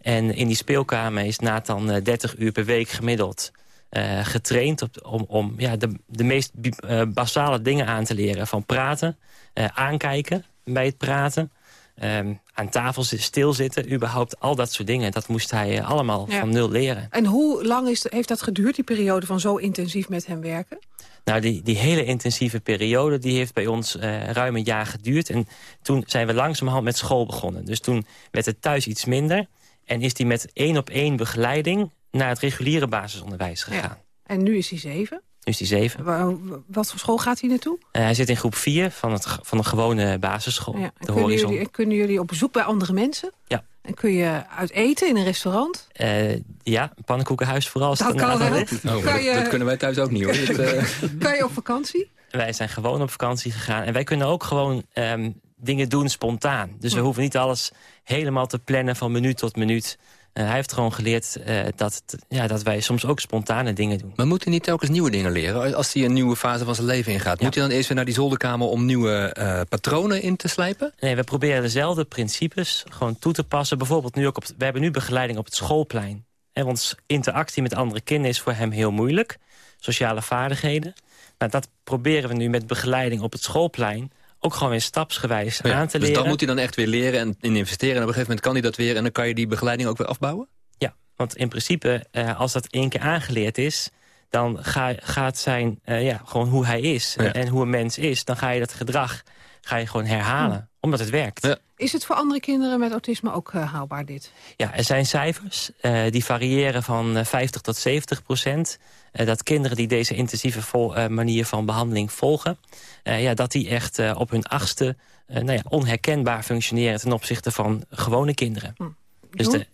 En in die speelkamer is Nathan eh, 30 uur per week gemiddeld... eh, getraind op, om, om ja, de, de meest eh, basale dingen aan te leren. Van praten, eh, aankijken bij het praten... ehm, aan tafel zi- stilzitten, überhaupt al dat soort dingen. Dat moest hij eh, allemaal Ja. van nul leren. En hoe lang is, heeft dat geduurd, die periode van zo intensief met hem werken? Nou, die, die hele intensieve periode die heeft bij ons eh, ruim een jaar geduurd. En toen zijn we langzamerhand met school begonnen. Dus toen werd het thuis iets minder. En is die met één op één begeleiding naar het reguliere basisonderwijs gegaan. En nu is hij zeven. Nu is hij zeven. Wa- Wat voor school gaat hij naartoe? Eh, hij zit in groep vier van, het, van een gewone basisschool. Ja. De kunnen, Horizon. jullie, en kunnen jullie op bezoek bij andere mensen? Ja. En kun je uit eten in een restaurant? Eh, ja, een pannenkoekenhuis vooral. als Dat kan wel. Oh, Kan dat- je- dat kunnen wij thuis ook niet hoor. eh, Kan je op vakantie? Wij zijn gewoon op vakantie gegaan. En wij kunnen ook gewoon ehm, dingen doen spontaan. Dus we Hm. hoeven niet alles helemaal te plannen van minuut tot minuut. Eh, hij heeft gewoon geleerd eh, dat, ja, dat wij soms ook spontane dingen doen. Maar moet hij niet telkens nieuwe dingen leren? Als hij een nieuwe fase van zijn leven ingaat... moet hij dan eerst weer naar die zolderkamer om nieuwe eh, patronen in te slijpen? Nee, we proberen dezelfde principes gewoon toe te passen. Bijvoorbeeld nu ook op, we hebben nu begeleiding op het schoolplein. En want interactie met andere kinderen is voor hem heel moeilijk. Sociale vaardigheden. Nou, dat proberen we nu met begeleiding op het schoolplein... ook gewoon weer stapsgewijs Ja, aan te dus leren. dan moet hij dan echt weer leren en in investeren. En op een gegeven moment kan hij dat weer... en dan kan je die begeleiding ook weer afbouwen? Ja, want in principe, eh, als dat één keer aangeleerd is... dan ga, gaat zijn, eh, ja, gewoon hoe hij is Ja. en hoe een mens is... dan ga je dat gedrag ga je gewoon herhalen, omdat het werkt. Is het voor andere kinderen met autisme ook uh, haalbaar dit? Ja, er zijn cijfers. Uh, die variëren van uh, 50 tot 70 procent. Dat kinderen die deze intensieve vol, manier van behandeling volgen... ja, dat die echt op hun achtste nou ja, onherkenbaar functioneren... ten opzichte van gewone kinderen. Hm. Dus de,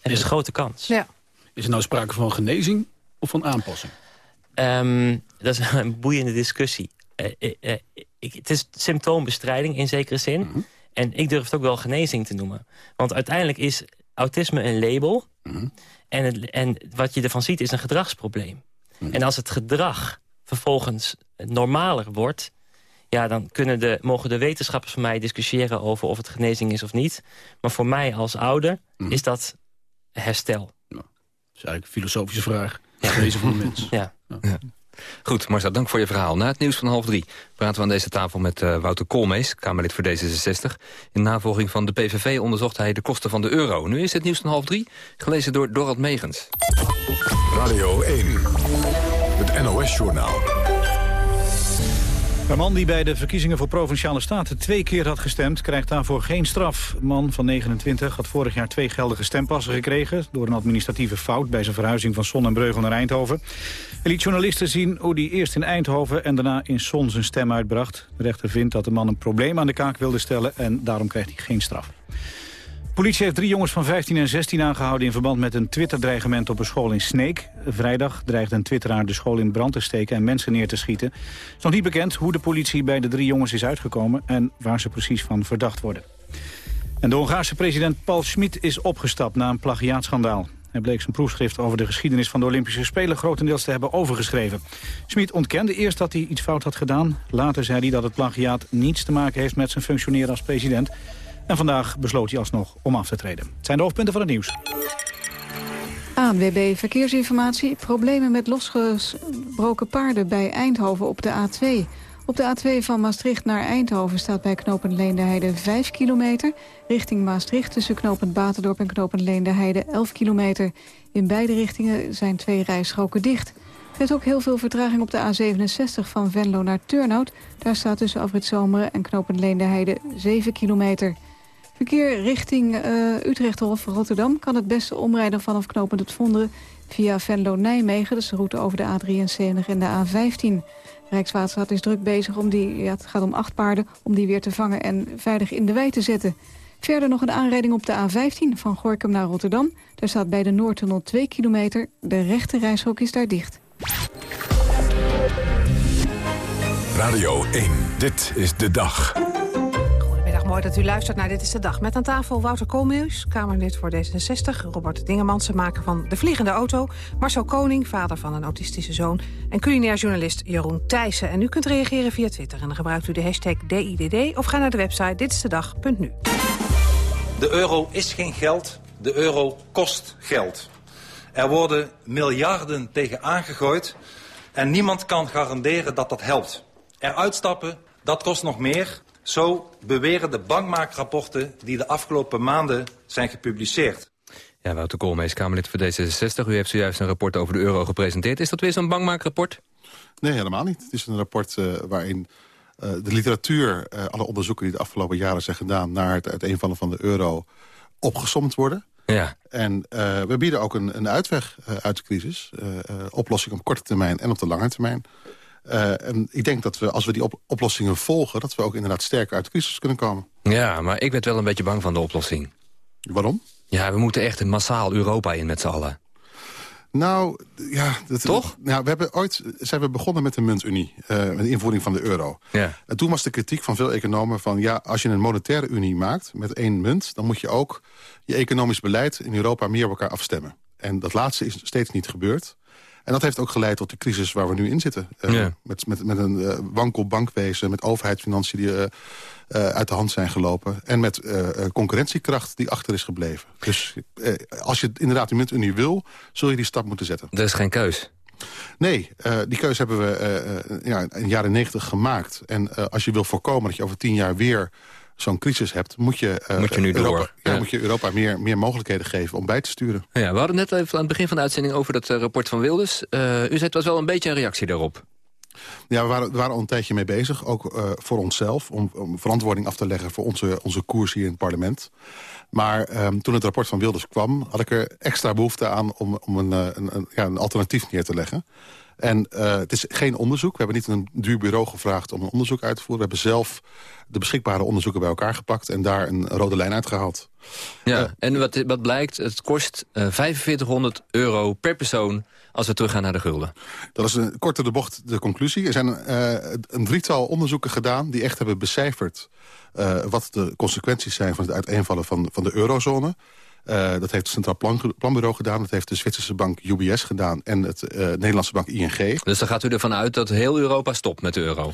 er is een grote kans. Ja. Is er nou sprake van genezing of van aanpassing? Um, dat is een boeiende discussie. Ik, het is symptoombestrijding in zekere zin... Mm -hmm. En ik durf het ook wel genezing te noemen. Want uiteindelijk is autisme een label. Mm. En, het, en wat je ervan ziet is een gedragsprobleem. Mm. En als het gedrag vervolgens normaler wordt... ja, dan kunnen de, mogen de wetenschappers van mij discussiëren over of het genezing is of niet. Maar voor mij als ouder mm. is dat herstel. Nou, dat is eigenlijk een filosofische vraag. Ja. Deze van de mens. ja. ja. Goed, Marcel, dank voor je verhaal. Na het nieuws van half drie praten we aan deze tafel met uh, Wouter Koolmees, Kamerlid voor D66. In navolging van de PVV onderzocht hij de kosten van de euro. Nu is het nieuws van half drie, gelezen door Dorald Megens. Radio 1, het NOS-journaal. Een man die bij de verkiezingen voor Provinciale Staten twee keer had gestemd... krijgt daarvoor geen straf. Een man van 29 had vorig jaar twee geldige stempassen gekregen... door een administratieve fout bij zijn verhuizing van Son en Breugel naar Eindhoven. Hij liet journalisten zien hoe hij eerst in Eindhoven en daarna in Son zijn stem uitbracht. De rechter vindt dat de man een probleem aan de kaak wilde stellen... en daarom krijgt hij geen straf. Politie heeft drie jongens van 15 en 16 aangehouden... in verband met een Twitter-dreigement op een school in Sneek. Vrijdag dreigde een twitteraar de school in brand te steken... en mensen neer te schieten. Het is nog niet bekend hoe de politie bij de drie jongens is uitgekomen... en waar ze precies van verdacht worden. En de Hongaarse president Paul Schmid is opgestapt na een plagiaatschandaal. Hij bleek zijn proefschrift over de geschiedenis van de Olympische Spelen grotendeels te hebben overgeschreven. Schmid ontkende eerst dat hij iets fout had gedaan. Later zei hij dat het plagiaat niets te maken heeft met zijn functioneren als president. En vandaag besloot hij alsnog om af te treden. Het zijn de hoofdpunten van het nieuws. ANWB Verkeersinformatie. Problemen met losgebroken paarden bij Eindhoven op de A2. Op de A2 van Maastricht naar Eindhoven staat bij knooppunt Leendeheide 5 kilometer. Richting Maastricht tussen knooppunt Batendorp en knooppunt Leendeheide 11 kilometer. In beide richtingen zijn twee rijstroken dicht. Er is ook heel veel vertraging op de A67 van Venlo naar Turnhout. Daar staat tussen Afrit Zomeren en knooppunt Leendeheide 7 kilometer. Verkeer richting uh, Utrecht of Rotterdam kan het beste omrijden vanaf knooppunt het Vonderen via Venlo-Nijmegen. Is de route over de A73 en de A15. Rijkswaterstaat is druk bezig om die, het gaat om acht paarden, om die weer te vangen en veilig in de wei te zetten. Verder nog een aanrijding op de A15 van Gorkum naar Rotterdam. Daar staat bij de Noordtunnel 2 kilometer. De rechte reishok is daar dicht. Radio 1, dit is de dag. Mooi dat u luistert naar Dit is de Dag. Met aan tafel Wouter Koolmeus, Kamerlid voor D66... Robert Dingemansen, maker van De Vliegende Auto... Marcel Koning, vader van een autistische zoon... en culinair journalist Jeroen Thijssen. En u kunt reageren via Twitter en dan gebruikt u de hashtag DIDD... of ga naar de website ditistedag.nu. De euro is geen geld, de euro kost geld. Er worden miljarden tegen aangegooid... en niemand kan garanderen dat dat helpt. Er uitstappen, dat kost nog meer... Zo beweren de bankmaakrapporten die de afgelopen maanden zijn gepubliceerd. Ja, Wouter Koolmees, Kamerlid voor D66. U heeft zojuist een rapport over de euro gepresenteerd. Is dat weer zo'n bankmaakrapport? Nee, helemaal niet. Het is een rapport uh, waarin uh, de literatuur, uh, alle onderzoeken die de afgelopen jaren zijn gedaan... naar het uiteenvallen van de euro opgesomd worden. Ja. En we bieden ook een, een uitweg uit de crisis. oplossing op korte termijn en op de lange termijn. Uh, en ik denk dat we, als we die op oplossingen volgen... dat we ook inderdaad sterker uit de crisis kunnen komen. Ja, maar ik werd wel een beetje bang van de oplossing. Waarom? Ja, we moeten echt een massaal Europa in met z'n allen. Nou, ja... Dat, Toch? Nou, we hebben ooit zijn we begonnen met de muntunie. Uh, met de invoering van de euro. Ja. En toen was de kritiek van veel economen van... ja, als je een monetaire unie maakt met één munt... dan moet je ook je economisch beleid in Europa meer op elkaar afstemmen. En dat laatste is steeds niet gebeurd. En dat heeft ook geleid tot de crisis waar we nu in zitten. Uh, met, met, met een uh, wankel bankwezen, met overheidsfinanciën die uh, uit de hand zijn gelopen. En met concurrentiekracht die achter is gebleven. Dus als je inderdaad de muntunie wil, zul je die stap moeten zetten. Dat is geen keus. Nee, die keuze hebben we ja, in de jaren negentig gemaakt. En als je wil voorkomen dat je over tien jaar weer zo'n crisis hebt... moet je, uh, moet je nu Europa, door. Ja, moet je Europa meer, meer mogelijkheden geven om bij te sturen. Ja, we hadden net even aan het begin van de uitzending over dat uh, rapport van Wilders. Uh, u zei het was wel een beetje een reactie daarop. Ja, we waren, we waren al een tijdje mee bezig, ook uh, voor onszelf... Om, om, verantwoording af te leggen voor onze, onze koers hier in het parlement. Maar um, toen het rapport van Wilders kwam... had ik er extra behoefte aan om, om een, een, een, ja, een alternatief neer te leggen. En uh, het is geen onderzoek. We hebben niet een duur bureau gevraagd om een onderzoek uit te voeren. We hebben zelf de beschikbare onderzoeken bij elkaar gepakt... en daar een rode lijn uitgehaald. Ja, uh, en wat, wat blijkt, het kost uh, 4500 euro per persoon als we teruggaan naar de gulden. Dat is een korte de bocht de conclusie. Er zijn een drietal onderzoeken gedaan die echt hebben becijferd... Wat de consequenties zijn van het uiteenvallen van, van de eurozone. Uh, dat heeft het Centraal Plan, Planbureau gedaan. Dat heeft de Zwitserse bank UBS gedaan. En het uh, Nederlandse bank ING. Dus dan gaat u ervan uit dat heel Europa stopt met de euro?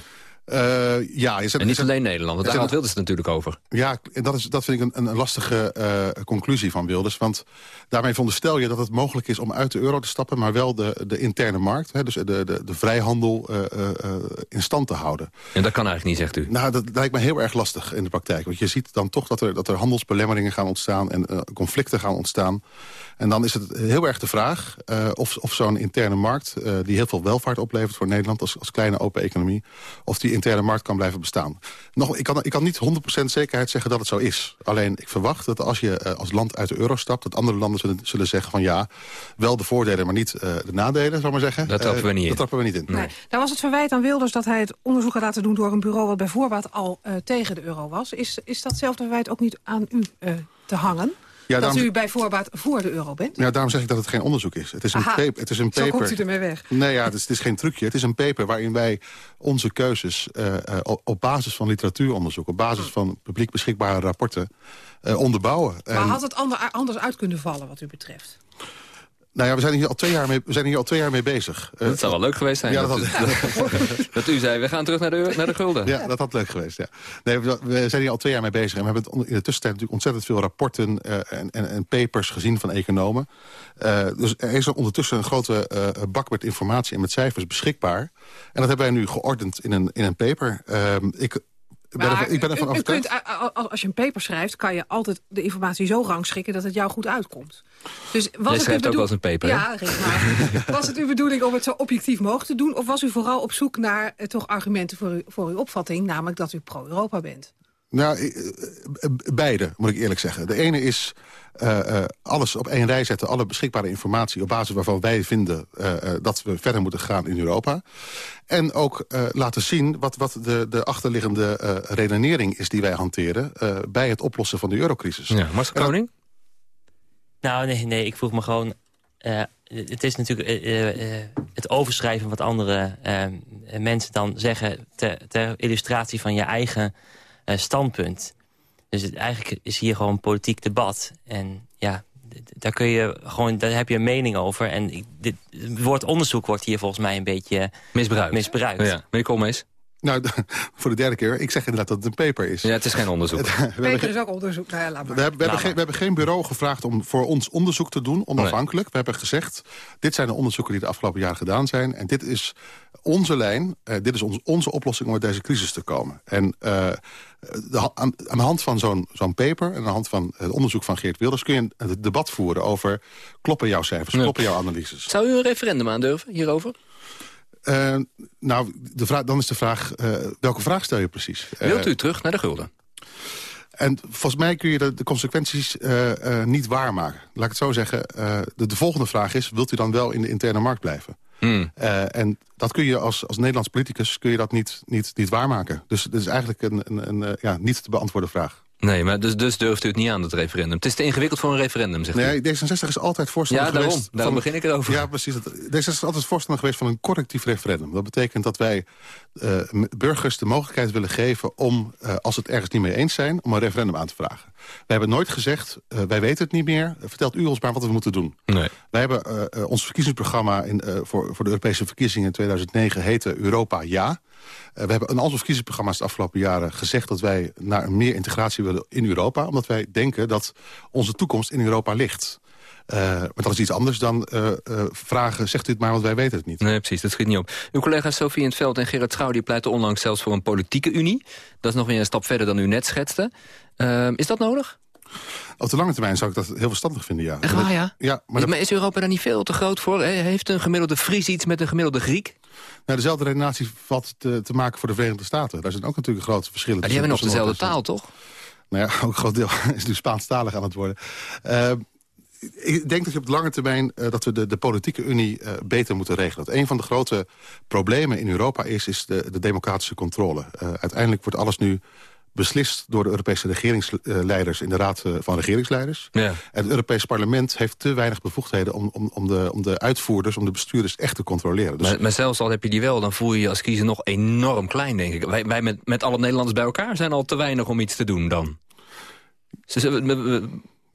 Uh, ja, je zet, en niet alleen Nederland, want daar Wilders het natuurlijk over. Ja, en dat, is, dat vind ik een, een lastige uh, conclusie van Wilders. Want daarmee veronderstel je dat het mogelijk is om uit de euro te stappen... maar wel de, de interne markt, hè, dus de, de, de vrijhandel, uh, in stand te houden. En dat kan eigenlijk niet, zegt u? Nou, dat, dat lijkt me heel erg lastig in de praktijk. Want je ziet dan toch dat er, dat er handelsbelemmeringen gaan ontstaan... en conflicten gaan ontstaan. En dan is het heel erg de vraag of, of zo'n interne markt... die heel veel welvaart oplevert voor Nederland als, als kleine open economie... of die interne markt kan blijven bestaan. Nog, ik, kan, ik kan niet 100% zekerheid zeggen dat het zo is. Alleen ik verwacht dat als je uh, als land uit de euro stapt... dat andere landen zullen, zullen zeggen van ja, wel de voordelen... maar niet uh, de nadelen, zal maar zeggen. Dat trappen we niet uh, in. Dat trappen we niet in. Nee. Daar was het verwijt aan Wilders dat hij het onderzoek had laten doen... door een bureau wat bij voorbaat al tegen de euro was. Is, is datzelfde verwijt ook niet aan u te hangen? Ja, dat daarom, u bij voorbaat voor de euro bent? Ja, daarom zeg ik dat het geen onderzoek is. Het is een, Aha, paper, het is een paper. Zo komt u ermee weg. Nee, ja, het is, het is geen trucje. Het is een paper waarin wij onze keuzes uh, uh, op basis van literatuuronderzoek... op basis van publiek beschikbare rapporten uh, onderbouwen. Maar en... had het ander, anders uit kunnen vallen wat u betreft? Nou ja, we zijn hier al twee jaar mee, we zijn hier al twee jaar mee bezig. Dat uh, zou wel leuk geweest zijn. Ja, dat, had, dat u zei, we gaan terug naar de, naar de gulden. Ja, dat had leuk geweest, ja. Nee, we, we zijn hier al twee jaar mee bezig. En we hebben in de tussentijd natuurlijk ontzettend veel rapporten uh, en, en, en, papers gezien van economen. Uh, dus er is ondertussen een grote bak met informatie en met cijfers beschikbaar. En dat hebben wij nu geordend in een, in een paper. ik ben maar ervan, ik ben ervan u. Kunt, als je een paper schrijft, kan je altijd de informatie zo rangschikken dat het jou goed uitkomt. Dus was Jij het schrijft ook wel eens een paper, Ja, maar was het uw bedoeling om het zo objectief mogelijk te doen? Of was u vooral op zoek naar uh, toch argumenten voor, u, voor uw opvatting, namelijk dat u pro-Europa bent? Nou, beide, moet ik eerlijk zeggen. De ene is uh, uh, alles op één rij zetten, alle beschikbare informatie... op basis waarvan wij vinden uh, dat we verder moeten gaan in Europa. En ook laten zien wat, wat de, de achterliggende redenering is die wij hanteren... bij het oplossen van de eurocrisis. Ja, Marcel Koning? Nou, nee, nee, ik vroeg me gewoon... het is natuurlijk het overschrijven wat andere mensen dan zeggen... Ter, ter illustratie van je eigen standpunt. Dus het, eigenlijk is hier gewoon politiek debat. En ja, daar, kun je gewoon, daar heb je een mening over. En ik, dit, het woord onderzoek wordt hier volgens mij een beetje misbruikt. misbruikt. Ja. Meneer Koolmees? Nou, voor de derde keer. Ik zeg inderdaad dat het een paper is. Ja, het is geen onderzoek. paper is ook onderzoek. Nou ja, laat maar. We, hebben, we, hebben geen, we hebben geen bureau gevraagd om voor ons onderzoek te doen, onafhankelijk. Nee. We hebben gezegd, dit zijn de onderzoeken die de afgelopen jaar gedaan zijn. En dit is onze lijn, uh, dit is ons, onze oplossing om uit deze crisis te komen. En uh, de, aan, aan, de hand van zo'n zo'n paper en aan de hand van het onderzoek van Geert Wilders... kun je een debat voeren over kloppen jouw cijfers, nee. kloppen jouw analyses. Zou u een referendum aandurven hierover? Uh, nou, de vraag, dan is de vraag, uh, welke vraag stel je precies? Wilt u terug naar de gulden? En volgens mij kun je de, de consequenties uh, uh, niet waarmaken. Laat ik het zo zeggen. Uh, de, de volgende vraag is, wilt u dan wel in de interne markt blijven? Hmm. En dat kun je als, als Nederlands politicus kun je dat niet, niet, niet waarmaken. Dus het is eigenlijk een, een, een ja, niet te beantwoorden vraag. Nee, maar dus, dus durft u het niet aan, dat referendum. Het is te ingewikkeld voor een referendum, zegt nee, u. Nee, D66 is altijd voorstander ja, daarom, geweest... daarom van, begin ik erover. Ja, precies. D66 is altijd voorstander geweest van een correctief referendum. Dat betekent dat wij uh, burgers de mogelijkheid willen geven... om, uh, als het ergens niet mee eens zijn, om een referendum aan te vragen. Wij hebben nooit gezegd, uh, wij weten het niet meer... vertelt u ons maar wat we moeten doen. Nee. Wij hebben ons verkiezingsprogramma in, voor, voor de Europese verkiezingen in 2009... heette Europa Ja... We hebben in al onze verkiezingsprogramma's de afgelopen jaren gezegd... dat wij naar meer integratie willen in Europa. Omdat wij denken dat onze toekomst in Europa ligt. Uh, maar dat is iets anders dan uh, uh, vragen, zegt u het maar, want wij weten het niet. Nee, precies, dat schiet niet op. Uw collega's Sofie in het Veld en Gerard Schouw... die pleiten onlangs zelfs voor een politieke unie. Dat is nog weer een stap verder dan u net schetste. is dat nodig? Op de lange termijn zou ik dat heel verstandig vinden, ja. Echt waar, ja? ja maar, is, maar is Europa daar niet veel te groot voor? Heeft een gemiddelde Fries iets met een gemiddelde Griek? Nou, dezelfde redenatie valt te, te, maken voor de Verenigde Staten. Daar zijn ook natuurlijk grote verschillen. Maar die hebben nog dezelfde taal, toch? Nou ja, ook een groot deel is nu Spaanstalig aan het worden. Uh, ik denk dat je op de lange termijn uh, dat we de, de politieke unie uh, beter moeten regelen. Dat een van de grote problemen in Europa is, is de, de democratische controle. Uh, uiteindelijk wordt alles nu beslist door de Europese regeringsleiders in de Raad van Regeringsleiders. Ja. En het Europees Parlement heeft te weinig bevoegdheden om, om, om, de, om de uitvoerders, om de bestuurders echt te controleren. Dus... Maar, maar, zelfs al heb je die wel, dan voel je je als kiezer nog enorm klein, denk ik. Wij, wij met, met alle Nederlanders bij elkaar zijn al te weinig om iets te doen dan.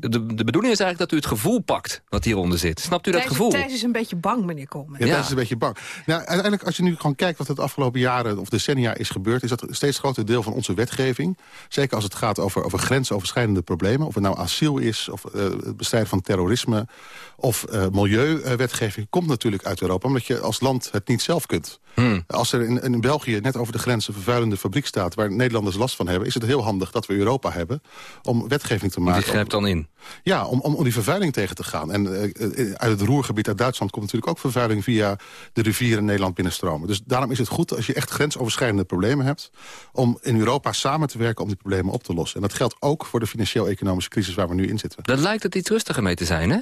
De, de bedoeling is eigenlijk dat u het gevoel pakt wat hieronder zit. Snapt u dat gevoel? Thijs is een beetje bang, meneer Koolmees. Ja, Thijs is een beetje bang. Nou, uiteindelijk, als je nu gewoon kijkt wat het afgelopen jaren of decennia is gebeurd... is dat een steeds groter deel van onze wetgeving. Zeker als het gaat over, over grensoverschrijdende problemen. Of het nou asiel is, of uh, het bestrijden van terrorisme... of uh, milieuwetgeving, komt natuurlijk uit Europa. Omdat je als land het niet zelf kunt. Hmm. Als er in, in, België net over de grens een vervuilende fabriek staat... waar Nederlanders last van hebben... is het heel handig dat we Europa hebben om wetgeving te maken. Die grijpt dan in? Ja, om, om, om die vervuiling tegen te gaan. En uh, uit het Roergebied uit Duitsland komt natuurlijk ook vervuiling... via de rivieren Nederland binnenstromen. Dus daarom is het goed als je echt grensoverschrijdende problemen hebt... om in Europa samen te werken om die problemen op te lossen. En dat geldt ook voor de financieel-economische crisis waar we nu in zitten. Dat lijkt het iets rustiger mee te zijn, hè?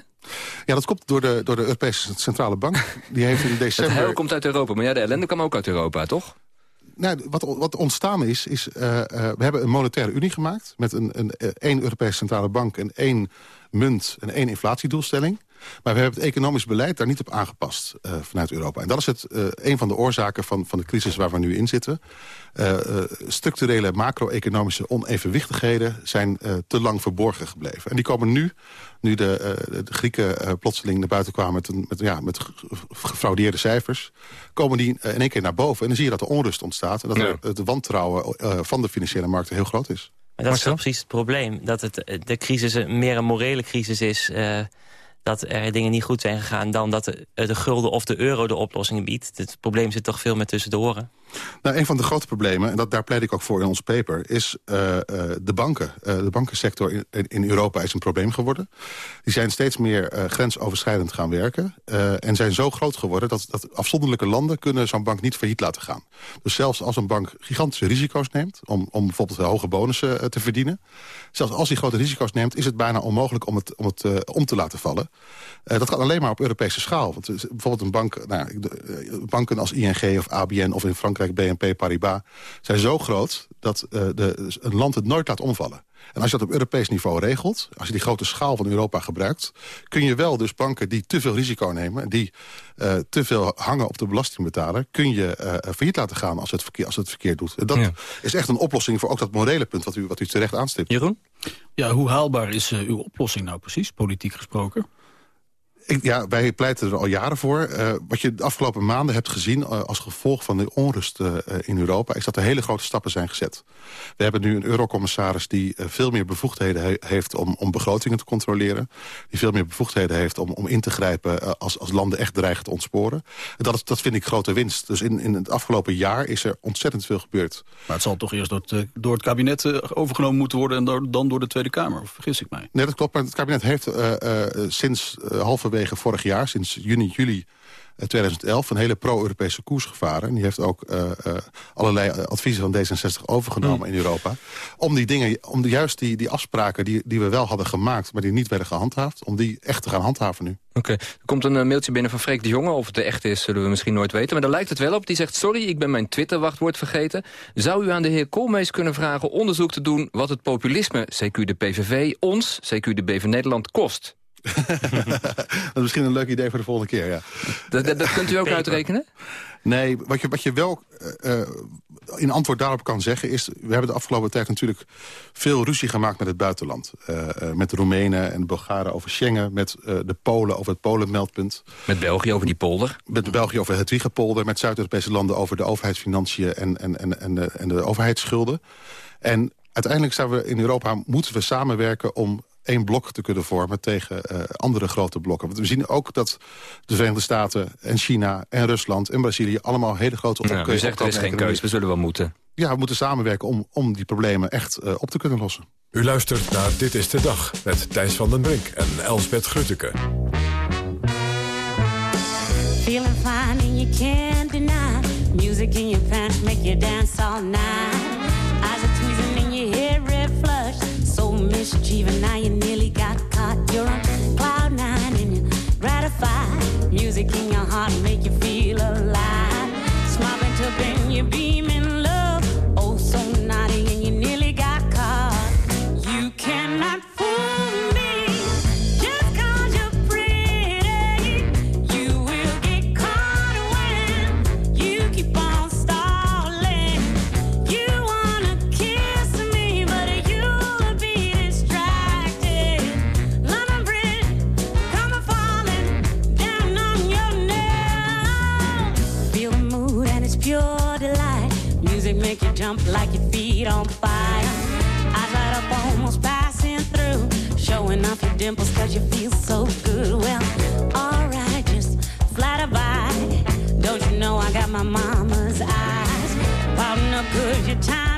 Ja, dat komt door de, door de Europese Centrale Bank. Die heeft in december... Het komt uit Europa, maar ja, de ellende kwam ook uit Europa, toch? Nou, wat, wat ontstaan is, is uh, uh, we hebben een monetaire unie gemaakt... met een, een, één Europese Centrale Bank en één munt en één inflatiedoelstelling. Maar we hebben het economisch beleid daar niet op aangepast vanuit Europa. En dat is het, een van de oorzaken van, van de crisis waar we nu in zitten. Uh, structurele macro-economische onevenwichtigheden zijn te lang verborgen gebleven. En die komen nu, nu de, de Grieken plotseling naar buiten kwamen met, een, met, ja, met gefraudeerde cijfers... komen die in één keer naar boven. En dan zie je dat er onrust ontstaat. En dat ja. de wantrouwen van de financiële markten heel groot is. Maar dat is toch precies het probleem. Dat het, de crisis meer een morele crisis is dat er dingen niet goed zijn gegaan... dan dat de, de gulden of de euro de oplossingen biedt. Het probleem zit toch veel meer tussen de oren. Nou, een van de grote problemen, en dat, daar pleit ik ook voor in ons paper... is uh, uh, de banken. Uh, de bankensector in, in, Europa is een probleem geworden. Die zijn steeds meer grensoverschrijdend gaan werken. en zijn zo groot geworden dat, dat afzonderlijke landen... kunnen zo'n bank niet failliet laten gaan. Dus zelfs als een bank gigantische risico's neemt... om, om bijvoorbeeld hoge bonussen te verdienen... zelfs als hij grote risico's neemt... is het bijna onmogelijk om het, om het om te laten vallen. dat kan alleen maar op Europese schaal. Want bijvoorbeeld een bank, nou, banken als ING of ABN of in Frankrijk BNP Paribas... zijn zo groot dat uh, de, een land het nooit laat omvallen. En als je dat op Europees niveau regelt, als je die grote schaal van Europa gebruikt... kun je wel dus banken die te veel risico nemen... die uh, te veel hangen op de belastingbetaler... kun je uh, failliet laten gaan als het verkeer, als het verkeerd doet. En dat ja. is echt een oplossing voor ook dat morele punt... wat u, wat u terecht aanstipt. Jeroen? Ja, hoe haalbaar is uh, uw oplossing nou precies, politiek gesproken? Ik, ja, wij pleiten er al jaren voor. Uh, wat je de afgelopen maanden hebt gezien uh, als gevolg van de onrust uh, in Europa... is dat er hele grote stappen zijn gezet. We hebben nu een eurocommissaris die veel meer bevoegdheden he heeft... Om, om begrotingen te controleren. Die veel meer bevoegdheden heeft om, om in te grijpen... als, als landen echt dreigen te ontsporen. En dat, is, dat vind ik grote winst. Dus in, in het afgelopen jaar is er ontzettend veel gebeurd. Maar het zal toch eerst door het, door het kabinet overgenomen moeten worden... en door, dan door de Tweede Kamer, of vergis ik mij? Nee, dat klopt. Maar het kabinet heeft sinds halverwege vorig jaar, sinds juni, juli 2011 een hele pro-Europese koers gevaren. En die heeft ook uh, uh, allerlei adviezen van D66 overgenomen mm. in Europa. Om die dingen, om de, juist die, die afspraken die, die we wel hadden gemaakt... maar die niet werden gehandhaafd, om die echt te gaan handhaven nu. Oké, er komt een mailtje binnen van Freek de Jonge. Of het de echte is, zullen we misschien nooit weten. Maar daar lijkt het wel op. Die zegt, sorry, ik ben mijn Twitter-wachtwoord vergeten. Zou u aan de heer Koolmees kunnen vragen onderzoek te doen... wat het populisme, CQ de PVV, ons, CQ de BV Nederland, kost? Dat is misschien een leuk idee voor de volgende keer, ja. Dat, dat, dat kunt u ook uitrekenen? Nee, wat je, wat je wel uh, in antwoord daarop kan zeggen is... we hebben de afgelopen tijd natuurlijk veel ruzie gemaakt met het buitenland. Uh, uh, met de Roemenen en de Bulgaren over Schengen. Met de Polen over het Polenmeldpunt. Met België over die polder. Met België over het Wiegepolder. Met Zuid-Europese landen over de overheidsfinanciën en, en, en, en, de, en de overheidsschulden. En uiteindelijk zijn we in Europa moeten we samenwerken om één blok te kunnen vormen tegen uh, andere grote blokken. Want we zien ook dat de Verenigde Staten en China en Rusland en Brazilië... allemaal hele grote opgaven. Ja, u zegt er is geen keus, we zullen wel moeten. Ja, we moeten samenwerken om, om die problemen echt uh, op te kunnen lossen. U luistert naar Dit is de Dag met Thijs van den Brink en Elsbeth Grutteke. Feeling fine and you can't deny you dance all night. Mischievous, now you nearly got caught. You're on cloud nine and you're gratified. Music in your heart make you feel alive. Smile into and you beam make you jump like your feet on fire. Eyes light up, almost passing through. Showing off your dimples cause you feel so good. Well, alright, just flatter by. Don't you know I got my mama's eyes? Pouting up good, your time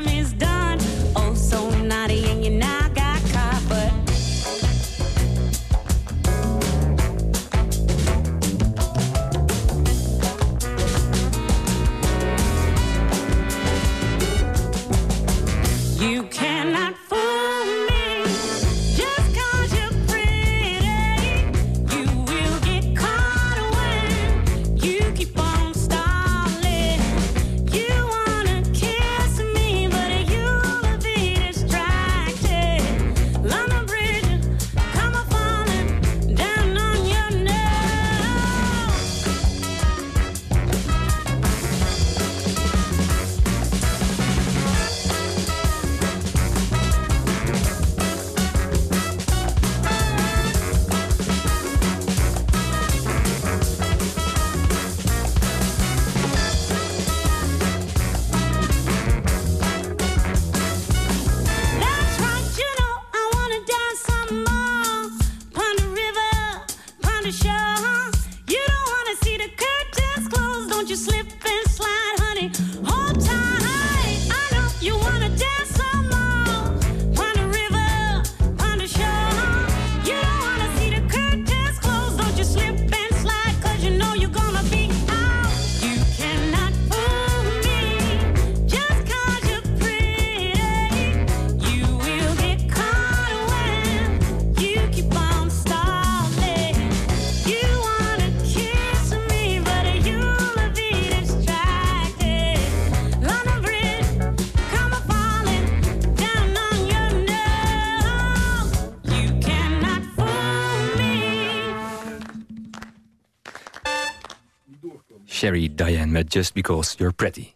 Sherry Diane met Just Because You're Pretty.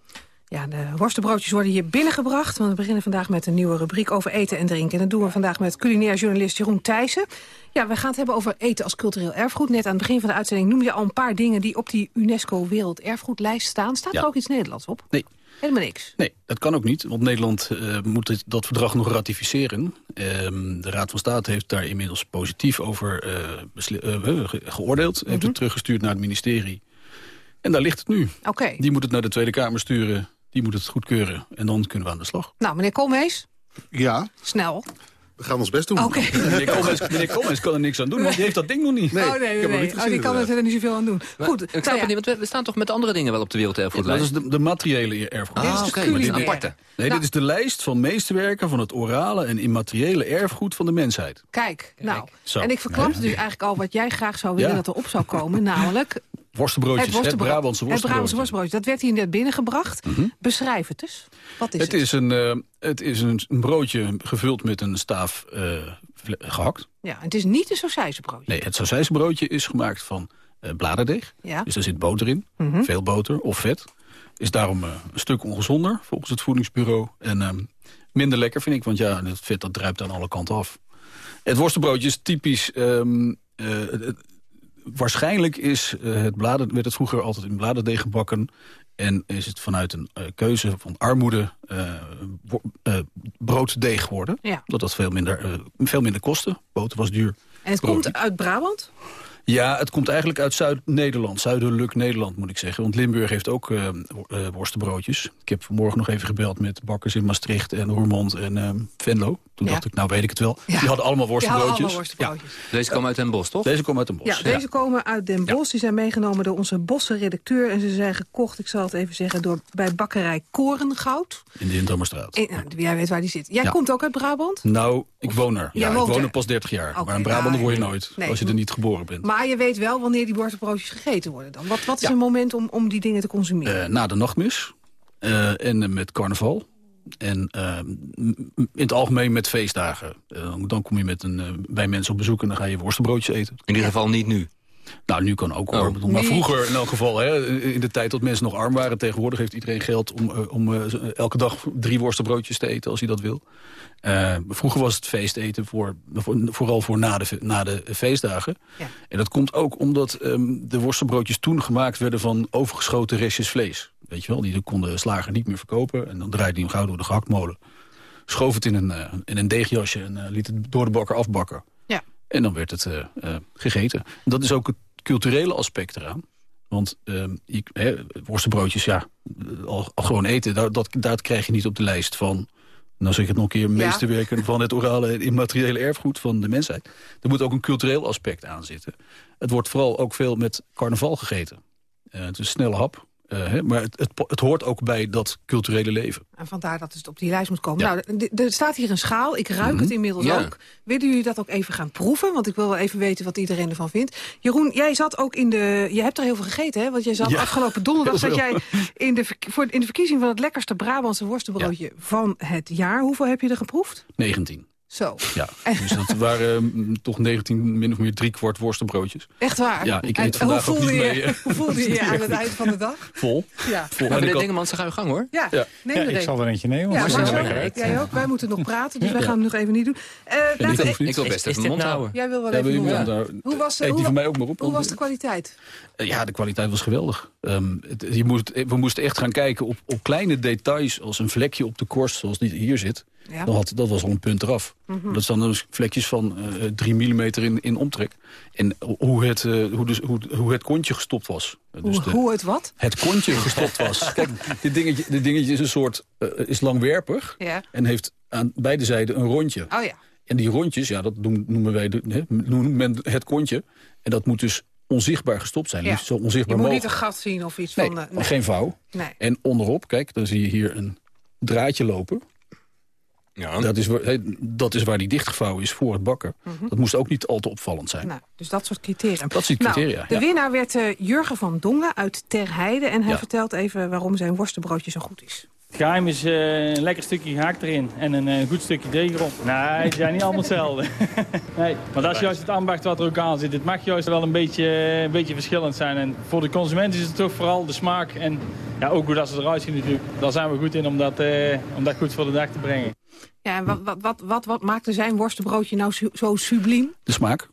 Ja, de worstenbroodjes worden hier binnengebracht. Want we beginnen vandaag met een nieuwe rubriek over eten en drinken. En dat doen we vandaag met culinair journalist Jeroen Thijssen. Ja, we gaan het hebben over eten als cultureel erfgoed. Net aan het begin van de uitzending noemde je al een paar dingen... die op die UNESCO Werelderfgoedlijst staan. Staat Ja. er ook iets Nederlands op? Nee. Helemaal niks. Nee, dat kan ook niet, want Nederland eh, moet dit- dat verdrag nog ratificeren. Ehm, de Raad van State heeft daar inmiddels positief over ge- geoordeeld. Heeft Mhm. het teruggestuurd naar het ministerie. En daar ligt het nu. Oké. Die moet het naar de Tweede Kamer sturen. Die moet het goedkeuren. En dan kunnen we aan de slag. Nou, meneer Koolmees, Ja, snel. we gaan ons best doen. Oké. Meneer Koolmees, meneer Koolmees kan er niks aan doen, want die heeft dat ding nog niet. Nee, oh, nee, nee, ik heb hem nee. niet Oh, gezien die kan er niet zoveel aan doen. Maar Goed, ik nou snap ja, het niet, want we, we staan toch met andere dingen wel op de dat werelderfgoedlijst? is de, de materiële erfgoed. Dit is Ah, oké, maar dit is aparte. Nee, Nou. dit is de lijst van meesterwerken van het orale en immateriële erfgoed van de mensheid. Kijk, nou. Zo. En ik verklapte dus eigenlijk al wat jij graag zou willen Ja. dat er op zou komen. Namelijk Worstenbroodjes, het, Brabantse Het Brabantse worstenbroodje. worstenbroodje. Dat werd hier net binnengebracht. Beschrijf het dus. Wat is het? Het is, een, eh, het is een, broodje gevuld met een staaf eh, gehakt. Ja, het is niet een sausijzenbroodje. Nee, het sausijzenbroodje is gemaakt van eh bladerdeeg. Ja. Dus daar zit boter in, Mhm. veel boter of vet. Is daarom een stuk ongezonder volgens het voedingsbureau. En ehm, minder lekker vind ik, want ja, het vet dat druipt aan alle kanten af. Het worstenbroodje is typisch... ehm, eh, het- waarschijnlijk is, eh, het blader, werd het vroeger altijd in bladerdeeg gebakken... en is het vanuit een eh, keuze van armoede wo- eh, brooddeeg geworden. Ja. Dat dat veel minder, veel minder kostte. Boter was duur. En het Brood komt uit Brabant? Ja, het komt eigenlijk uit Zuid-Nederland. Zuidelijk Nederland, moet ik zeggen. Want Limburg heeft ook uh, uh, worstenbroodjes. Ik heb vanmorgen nog even gebeld met bakkers in Maastricht en Roermond en uh, Venlo. Toen Ja. dacht ik, nou weet ik het wel. Ja. Die hadden allemaal Die hadden worstenbroodjes. allemaal worstenbroodjes. Deze komen uit Den Bosch, toch? Deze komen uit Den Bosch. Ja, deze komen uit Den Bosch. Die zijn meegenomen door onze Bosse redacteur. En ze zijn gekocht, ik zal het even zeggen, door, bij bakkerij Korengoud. In de Hindommerstraat. En, nou, jij weet waar die zit. Jij Ja. komt ook uit Brabant? Nou, ik woon er. Ja, ik woon er. pas 30 jaar. Maar Brabander ja, word je nooit. Nee. Als je er niet geboren bent. Maar je weet wel wanneer die worstenbroodjes gegeten worden dan. Wat, wat is een moment om, om die dingen te consumeren? Eh, na de nachtmis. Eh, en met carnaval. En eh, in het algemeen met feestdagen. Dan- kom je met een, bij mensen op bezoek en dan ga je worstenbroodjes eten. In ieder geval niet nu. Nou, nu kan ook Oh. Maar vroeger in elk geval, hè, in de tijd dat mensen nog arm waren... tegenwoordig heeft iedereen geld om, eh, om eh, elke dag drie worstenbroodjes te eten... als hij dat wil. Eh, vroeger was het feesteten voor, voor, vooral voor na de, na de feestdagen. En dat komt ook omdat ehm, de worstenbroodjes toen gemaakt werden... van overgeschoten restjes vlees. Weet je wel, die konden de slager niet meer verkopen. En dan draaide hij hem gauw door de gehaktmolen. Schoof het in een, eh, in een deegjasje en liet het door de bakker afbakken. En dan werd het eh, eh, gegeten. En dat is ook het culturele aspect eraan. Want ehm, je, hè, worstenbroodjes, ja, al, al gewoon eten... Dat, dat, dat krijg je niet op de lijst van... nou zeg ik het nog een keer, meesterwerken van het orale en immateriële erfgoed van de mensheid. Er moet ook een cultureel aspect aan zitten. Het wordt vooral ook veel met carnaval gegeten. Eh, het is een snelle hap, eh, hè, maar het, het, het hoort ook bij dat culturele leven. En vandaar dat het op die lijst moet komen. Ja. Nou, er staat hier een schaal. Ik ruik Mhm. het inmiddels Ja. ook. Willen jullie dat ook even gaan proeven? Want ik wil wel even weten wat iedereen ervan vindt. Jeroen, jij zat ook in de... Je hebt er heel veel gegeten, hè? Want jij zat Ja, afgelopen donderdag... zat jij in de, voor, in de verkiezing van het lekkerste Brabantse worstenbroodje van het jaar. Hoeveel heb je er geproefd? 19. Zo. Ja, dus dat waren mm, toch 19, min of meer drie kwart worstenbroodjes. Echt waar? Ja, ik En eet vandaag hoe ook voelde niet je, mee. Hoe voelde je je aan het eind van de dag? Vol. Ja. Vol. Maar En ik meneer Dingemans, gang hoor. Ja, Ja. neem Ja, er ik een. zal er eentje nemen. Ja, maar zo, lekker uit. jij ook. Wij moeten nog praten, dus Ja. wij gaan het nog even niet doen. Eh En laten ik. Ik wil best even mijn mond houden. Jij wil wel even wil dan daar- Hoe was, Eet die hoe, van mij ook maar op. hoe want- was de kwaliteit? Eh, Ja, de kwaliteit was geweldig. Ehm, het- je moest, we moesten echt gaan kijken op, op kleine details... als een vlekje op de korst, zoals die hier zit. Ja. Dan had, dat was al een punt eraf. Mhm. Dat zijn dus vlekjes van eh 3 mm in, in omtrek. En hoe het, eh, hoe, dus, hoe, hoe het kontje gestopt was. Dus Hoe, de- hoe het wat? het kontje gestopt was. Kijk, dit dingetje, dit dingetje is een soort eh, is langwerpig... Ja. en heeft aan beide zijden een rondje. Oh ja. En die rondjes, ja, dat noem- noemen wij de, noemt men het kontje. En dat moet dus onzichtbaar gestopt zijn. Ja. Zo Je onzichtbaar moet niet een gat zien of iets Nee, van... eh, geen vouw. Nee. En onderop, kijk, dan zie je hier een draadje lopen. Ja. Dat, is dat is waar die dichtgevouwen is voor het bakken. Mhm. Dat moest ook niet al te opvallend zijn. Nou, dus dat soort criteria. Dat soort criteria, Nou, de ja. winnaar werd eh, Jurgen van Dongen uit Terheide. En hij Ja. vertelt even waarom zijn worstenbroodje zo goed is. Het geheim is eh, een lekker stukje gehakt erin en een eh, goed stukje deeg erop. Nee, ze zijn niet allemaal hetzelfde. nee, maar dat is juist het ambacht wat er ook aan zit. Het mag juist wel een beetje, een beetje verschillend zijn. En voor de consument is het toch vooral de smaak en ja, ook hoe dat ze eruit zien natuurlijk. Daar zijn we goed in om dat, eh, om dat goed voor de dag te brengen. Ja, en wat, wat, wat, wat, wat maakte zijn worstenbroodje nou su- zo subliem? De smaak.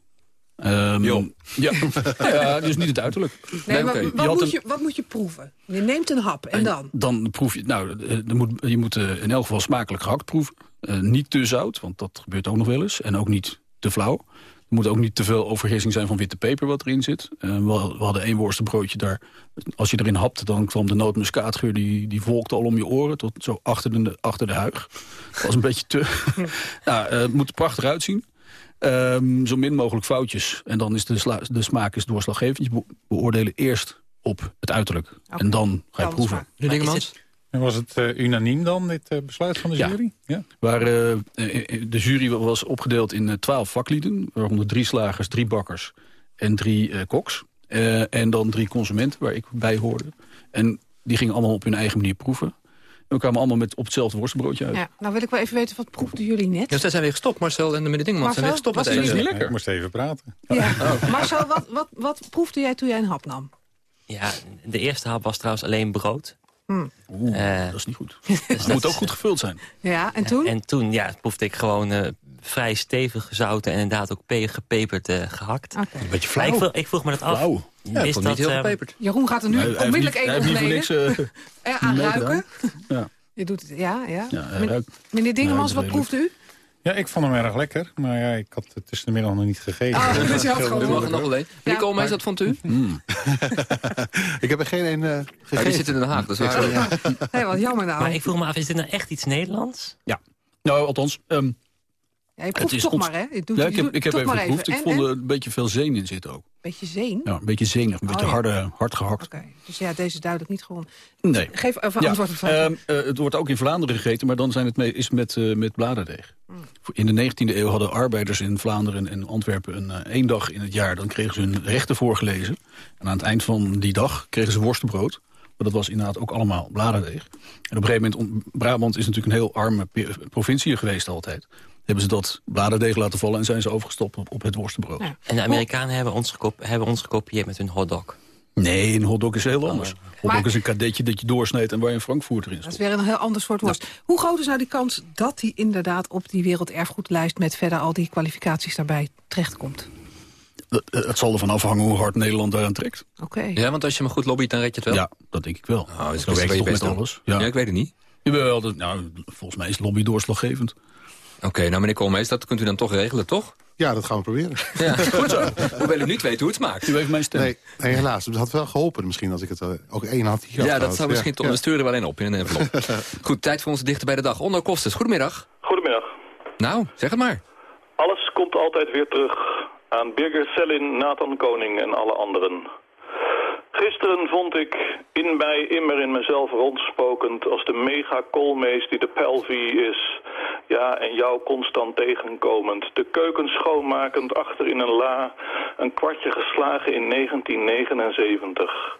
Ehm, ja. ja, dus niet het uiterlijk. Nee, wat, had moet een- je, wat moet je proeven? Je neemt een hap en dan? Dan proef je, nou, eh, er moet, je moet eh, in elk geval smakelijk gehakt proeven. Eh, niet te zout, want dat gebeurt ook nog wel eens. En ook niet te flauw. Er moet ook niet te veel overgissing zijn van witte peper wat erin zit. Eh, we, we hadden één worstenbroodje daar. Als je erin hapte, dan kwam de nootmuskaatgeur... die, die volkte al om je oren, tot zo achter de, achter de huig. Dat was een beetje te... nou, eh, het moet er prachtig uitzien. Ehm, zo min mogelijk foutjes. En dan is de, sla- de smaak is doorslaggevend. Je be- beoordelen eerst op het uiterlijk. En dan ga je Dan proeven. is het- En was het eh, unaniem dan, dit eh, besluit van de Ja. jury? Ja. Waar, eh, de jury was opgedeeld in twaalf vaklieden. Waaronder drie slagers, drie bakkers en drie eh, koks. Eh, en dan drie consumenten, waar ik bij hoorde. En die gingen allemaal op hun eigen manier proeven. En we kwamen allemaal met op hetzelfde worstenbroodje uit. Ja, nou wil ik wel even weten, wat proefden jullie net? Ja, zij zijn weer gestopt, Marcel en de meneer Dingman zijn weer Marcel, gestopt het eten. niet lekker? Ik moest even praten. Ja. Marcel, wat, wat, wat proefde jij toen jij een hap nam? Ja, de eerste hap was trouwens alleen brood. Hm. Oeh, dat is niet goed. Dus Het moet ook goed gevuld zijn. Ja, en toen? En toen ja, proefde ik gewoon eh, vrij stevig gezouten en inderdaad ook pe gepeperd eh, gehakt. Een beetje flauw. ik, vroeg, ik vroeg me dat af. Flauw. Ja, ik is dat, niet heel eh, gepeperd. Jeroen gaat er nu Hij- hij heeft onmiddellijk niet- één hij heeft niet voor ontleden. niks, eh, aan ruiken. Ja. Je doet het, ja, ja. Ja, Meneer Dingemans, wat proefde u? Ja, ik vond hem erg lekker. Maar ja, ik had het tussen de middag nog niet gegeten. Ah, dus je had Dat gewoon- is er nog alleen. Meneer Koolmees, wat vond u? ik heb er geen een uh, Ja, die zit in Den Haag, dat is weer zo. Hé, wat jammer nou. Maar ik vroeg me af, is dit nou echt iets Nederlands? Ja. Nou, althans... ehm, Ja, je proeft het is toch maar, hè? Je doet- ja, ik heb, ik heb even geproefd. Ik En- vond er een beetje veel zeen in zitten ook. Beetje zeen? Ja, een beetje zenig, een beetje Oh, ja. harde, hard gehakt. Dus ja, deze is duidelijk niet gewonnen. Nee. Geef even Ja, antwoord op ehm, eh, het wordt ook in Vlaanderen gegeten, maar dan zijn het mee, is het met, eh, met bladerdeeg. Hmm. In de 19e eeuw hadden arbeiders in Vlaanderen en Antwerpen een, eh, één dag in het jaar. Dan kregen ze hun rechten voorgelezen. En aan het eind van die dag kregen ze worstenbrood. Maar dat was inderdaad ook allemaal bladerdeeg. En op een gegeven moment, om- Brabant is natuurlijk een heel arme provincie geweest altijd. Hebben ze dat bladerdeeg laten vallen en zijn ze overgestapt op, op het worstenbrood. En de Amerikanen hebben ons, gekop hebben ons gekopieerd met hun hotdog. Nee, een hotdog is heel anders. Hotdog Maar- is een kadetje dat je doorsnijdt en waar je een frankfurter in Dat stopt. is weer een heel ander soort worst. Hoe groot is nou die kans dat hij inderdaad op die werelderfgoedlijst... met verder al die kwalificaties daarbij terechtkomt? Dat- eh, Het zal ervan afhangen hoe hard Nederland daaraan trekt. Oké. Ja, want als je me goed lobbyt, dan red je het wel? Ja, dat denk ik wel. Oh, dus Zo werkt het toch met alles. Ja. ik weet het niet. Jawel, dat, nou, volgens mij is lobby doorslaggevend. Oké, nou meneer Koolmees, dat kunt u dan toch regelen, toch? Ja, dat gaan we proberen. Ja, goed zo. Hoewel u niet weet hoe het smaakt. U heeft mijn stem. Nee, nee, helaas. Het had wel geholpen misschien als ik het eh, ook één had. Hier Ja, had dat zou misschien Ja, toch... We sturen er wel in op in een envelop. Goed, tijd voor onze dichter bij de dag. Onno Kostes, goedemiddag. Goedemiddag. Nou, zeg het maar. Alles komt altijd weer terug. Aan Birger Sellin, Nathan Koning en alle anderen. Gisteren vond ik in mij immer in mezelf rondspokend als de mega koolmees die de pelvie is. Ja, en jou constant tegenkomend. De keuken schoonmakend achter in een la. Een kwartje geslagen in 1979.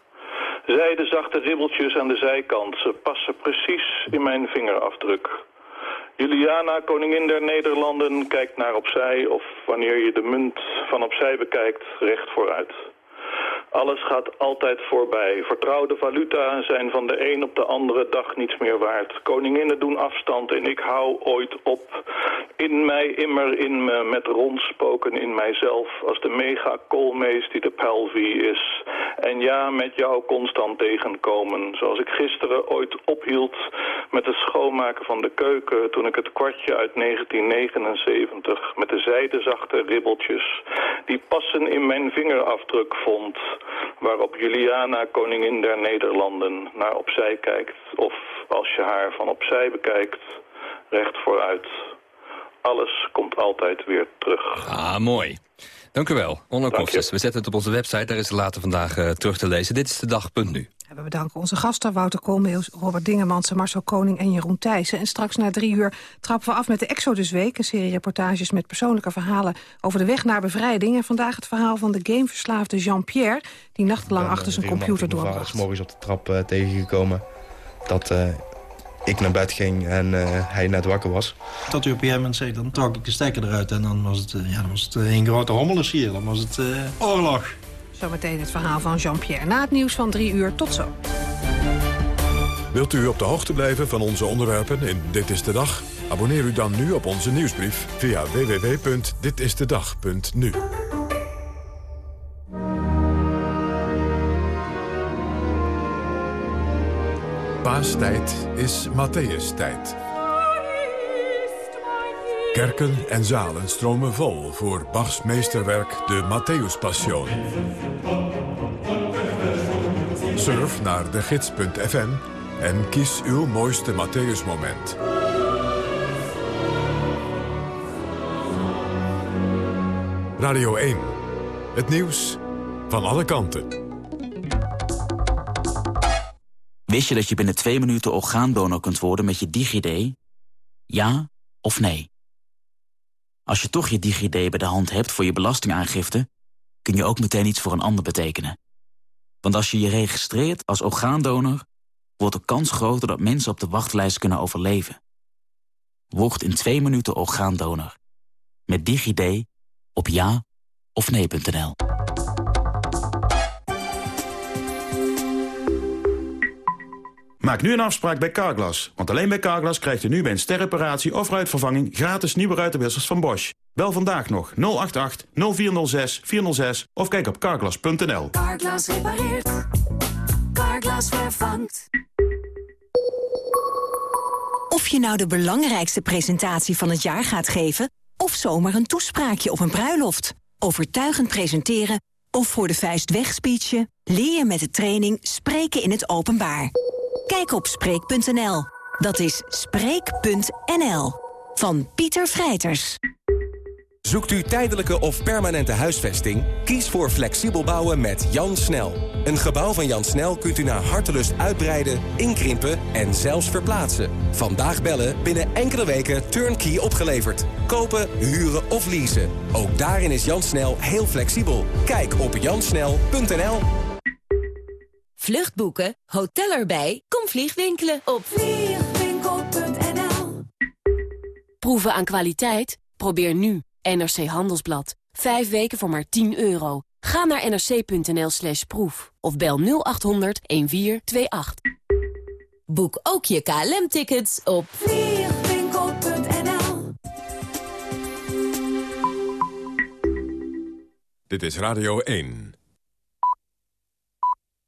Zijde zachte ribbeltjes aan de zijkant. Ze passen precies in mijn vingerafdruk. Juliana, koningin der Nederlanden, kijkt naar opzij of wanneer je de munt van opzij bekijkt, recht vooruit. Alles gaat altijd voorbij. Vertrouwde valuta zijn van de een op de andere dag niets meer waard. Koninginnen doen afstand en ik hou ooit op. In mij immer in me met rondspoken in mijzelf als de mega die de pelvie is. En ja, met jou constant tegenkomen. Zoals ik gisteren ooit ophield met het schoonmaken van de keuken toen ik het kwartje uit 1979 met de zijdezachte ribbeltjes die passen in mijn vingerafdruk vond waarop Juliana, koningin der Nederlanden, naar opzij kijkt. Of als je haar van opzij bekijkt, recht vooruit. Alles komt altijd weer terug. Ah, mooi. Dank u wel, Onno. We zetten het op onze website, daar is het later vandaag eh, terug te lezen. Dit is de dag.nu. En we bedanken onze gasten Wouter Koolmees, Robert Dingemans, Marcel Koning en Jeroen Thijssen. En straks na drie uur trappen we af met de Exodus Week. Een serie reportages met persoonlijke verhalen over de weg naar bevrijding. En vandaag het verhaal van de gameverslaafde Jean-Pierre... die nachtenlang achter zijn computer Ik ben doorbracht. s morgens op de trap eh, tegengekomen dat eh, ik naar bed ging en eh, hij net wakker was. Tot u op een gegeven moment zei, dan trok ik de stekker eruit... en dan was het, ja, dan was het een grote hommeles hier. Dan was het eh, oorlog. Zometeen het verhaal van Jean-Pierre. Na het nieuws van drie uur, tot zo. Wilt u op de hoogte blijven van onze onderwerpen in Dit is de Dag? Abonneer u dan nu op onze nieuwsbrief via www.ditistedag.nu. Paastijd is Matthäus-tijd. Kerken en zalen stromen vol voor Bachs meesterwerk de Matthäus-passion. Surf naar de gids.fm en kies uw mooiste Matthäus-moment. Radio 1. Het nieuws van alle kanten. Wist je dat je binnen twee minuten orgaandonor kunt worden met je DigiD? Ja of nee? Als je toch je DigiD bij de hand hebt voor je belastingaangifte... kun je ook meteen iets voor een ander betekenen. Want als je je registreert als orgaandonor... wordt de kans groter dat mensen op de wachtlijst kunnen overleven. Word in twee minuten orgaandonor. Met DigiD op ja of nee.nl. Maak nu een afspraak bij Carglass. Want alleen bij Carglass krijgt u nu bij een sterreparatie of ruitvervanging... gratis nieuwe ruitenwissers van Bosch. Bel vandaag nog 088 0406 406 of kijk op carglass.nl. Carglass repareert. Carglass vervangt. Of je nou de belangrijkste presentatie van het jaar gaat geven... of zomaar een toespraakje op een bruiloft. Overtuigend presenteren of voor de vuist wegspeechen... leer je met de training Spreken in het Openbaar. Kijk op Spreek.nl. Dat is Spreek.nl. Van Pieter Vrijters. Zoekt u tijdelijke of permanente huisvesting? Kies voor flexibel bouwen met Jan Snel. Een gebouw van Jan Snel kunt u naar hartelust uitbreiden, inkrimpen en zelfs verplaatsen. Vandaag bellen, binnen enkele weken turnkey opgeleverd. Kopen, huren of leasen. Ook daarin is Jan Snel heel flexibel. Kijk op jansnel.nl Vluchtboeken, hotel erbij, kom vliegwinkelen op vliegwinkel.nl Proeven aan kwaliteit? Probeer nu NRC Handelsblad. Vijf weken voor maar 10 euro. Ga naar nrc.nl slash proef of bel 0800 1428. Boek ook je KLM-tickets op vliegwinkel.nl Dit is Radio 1.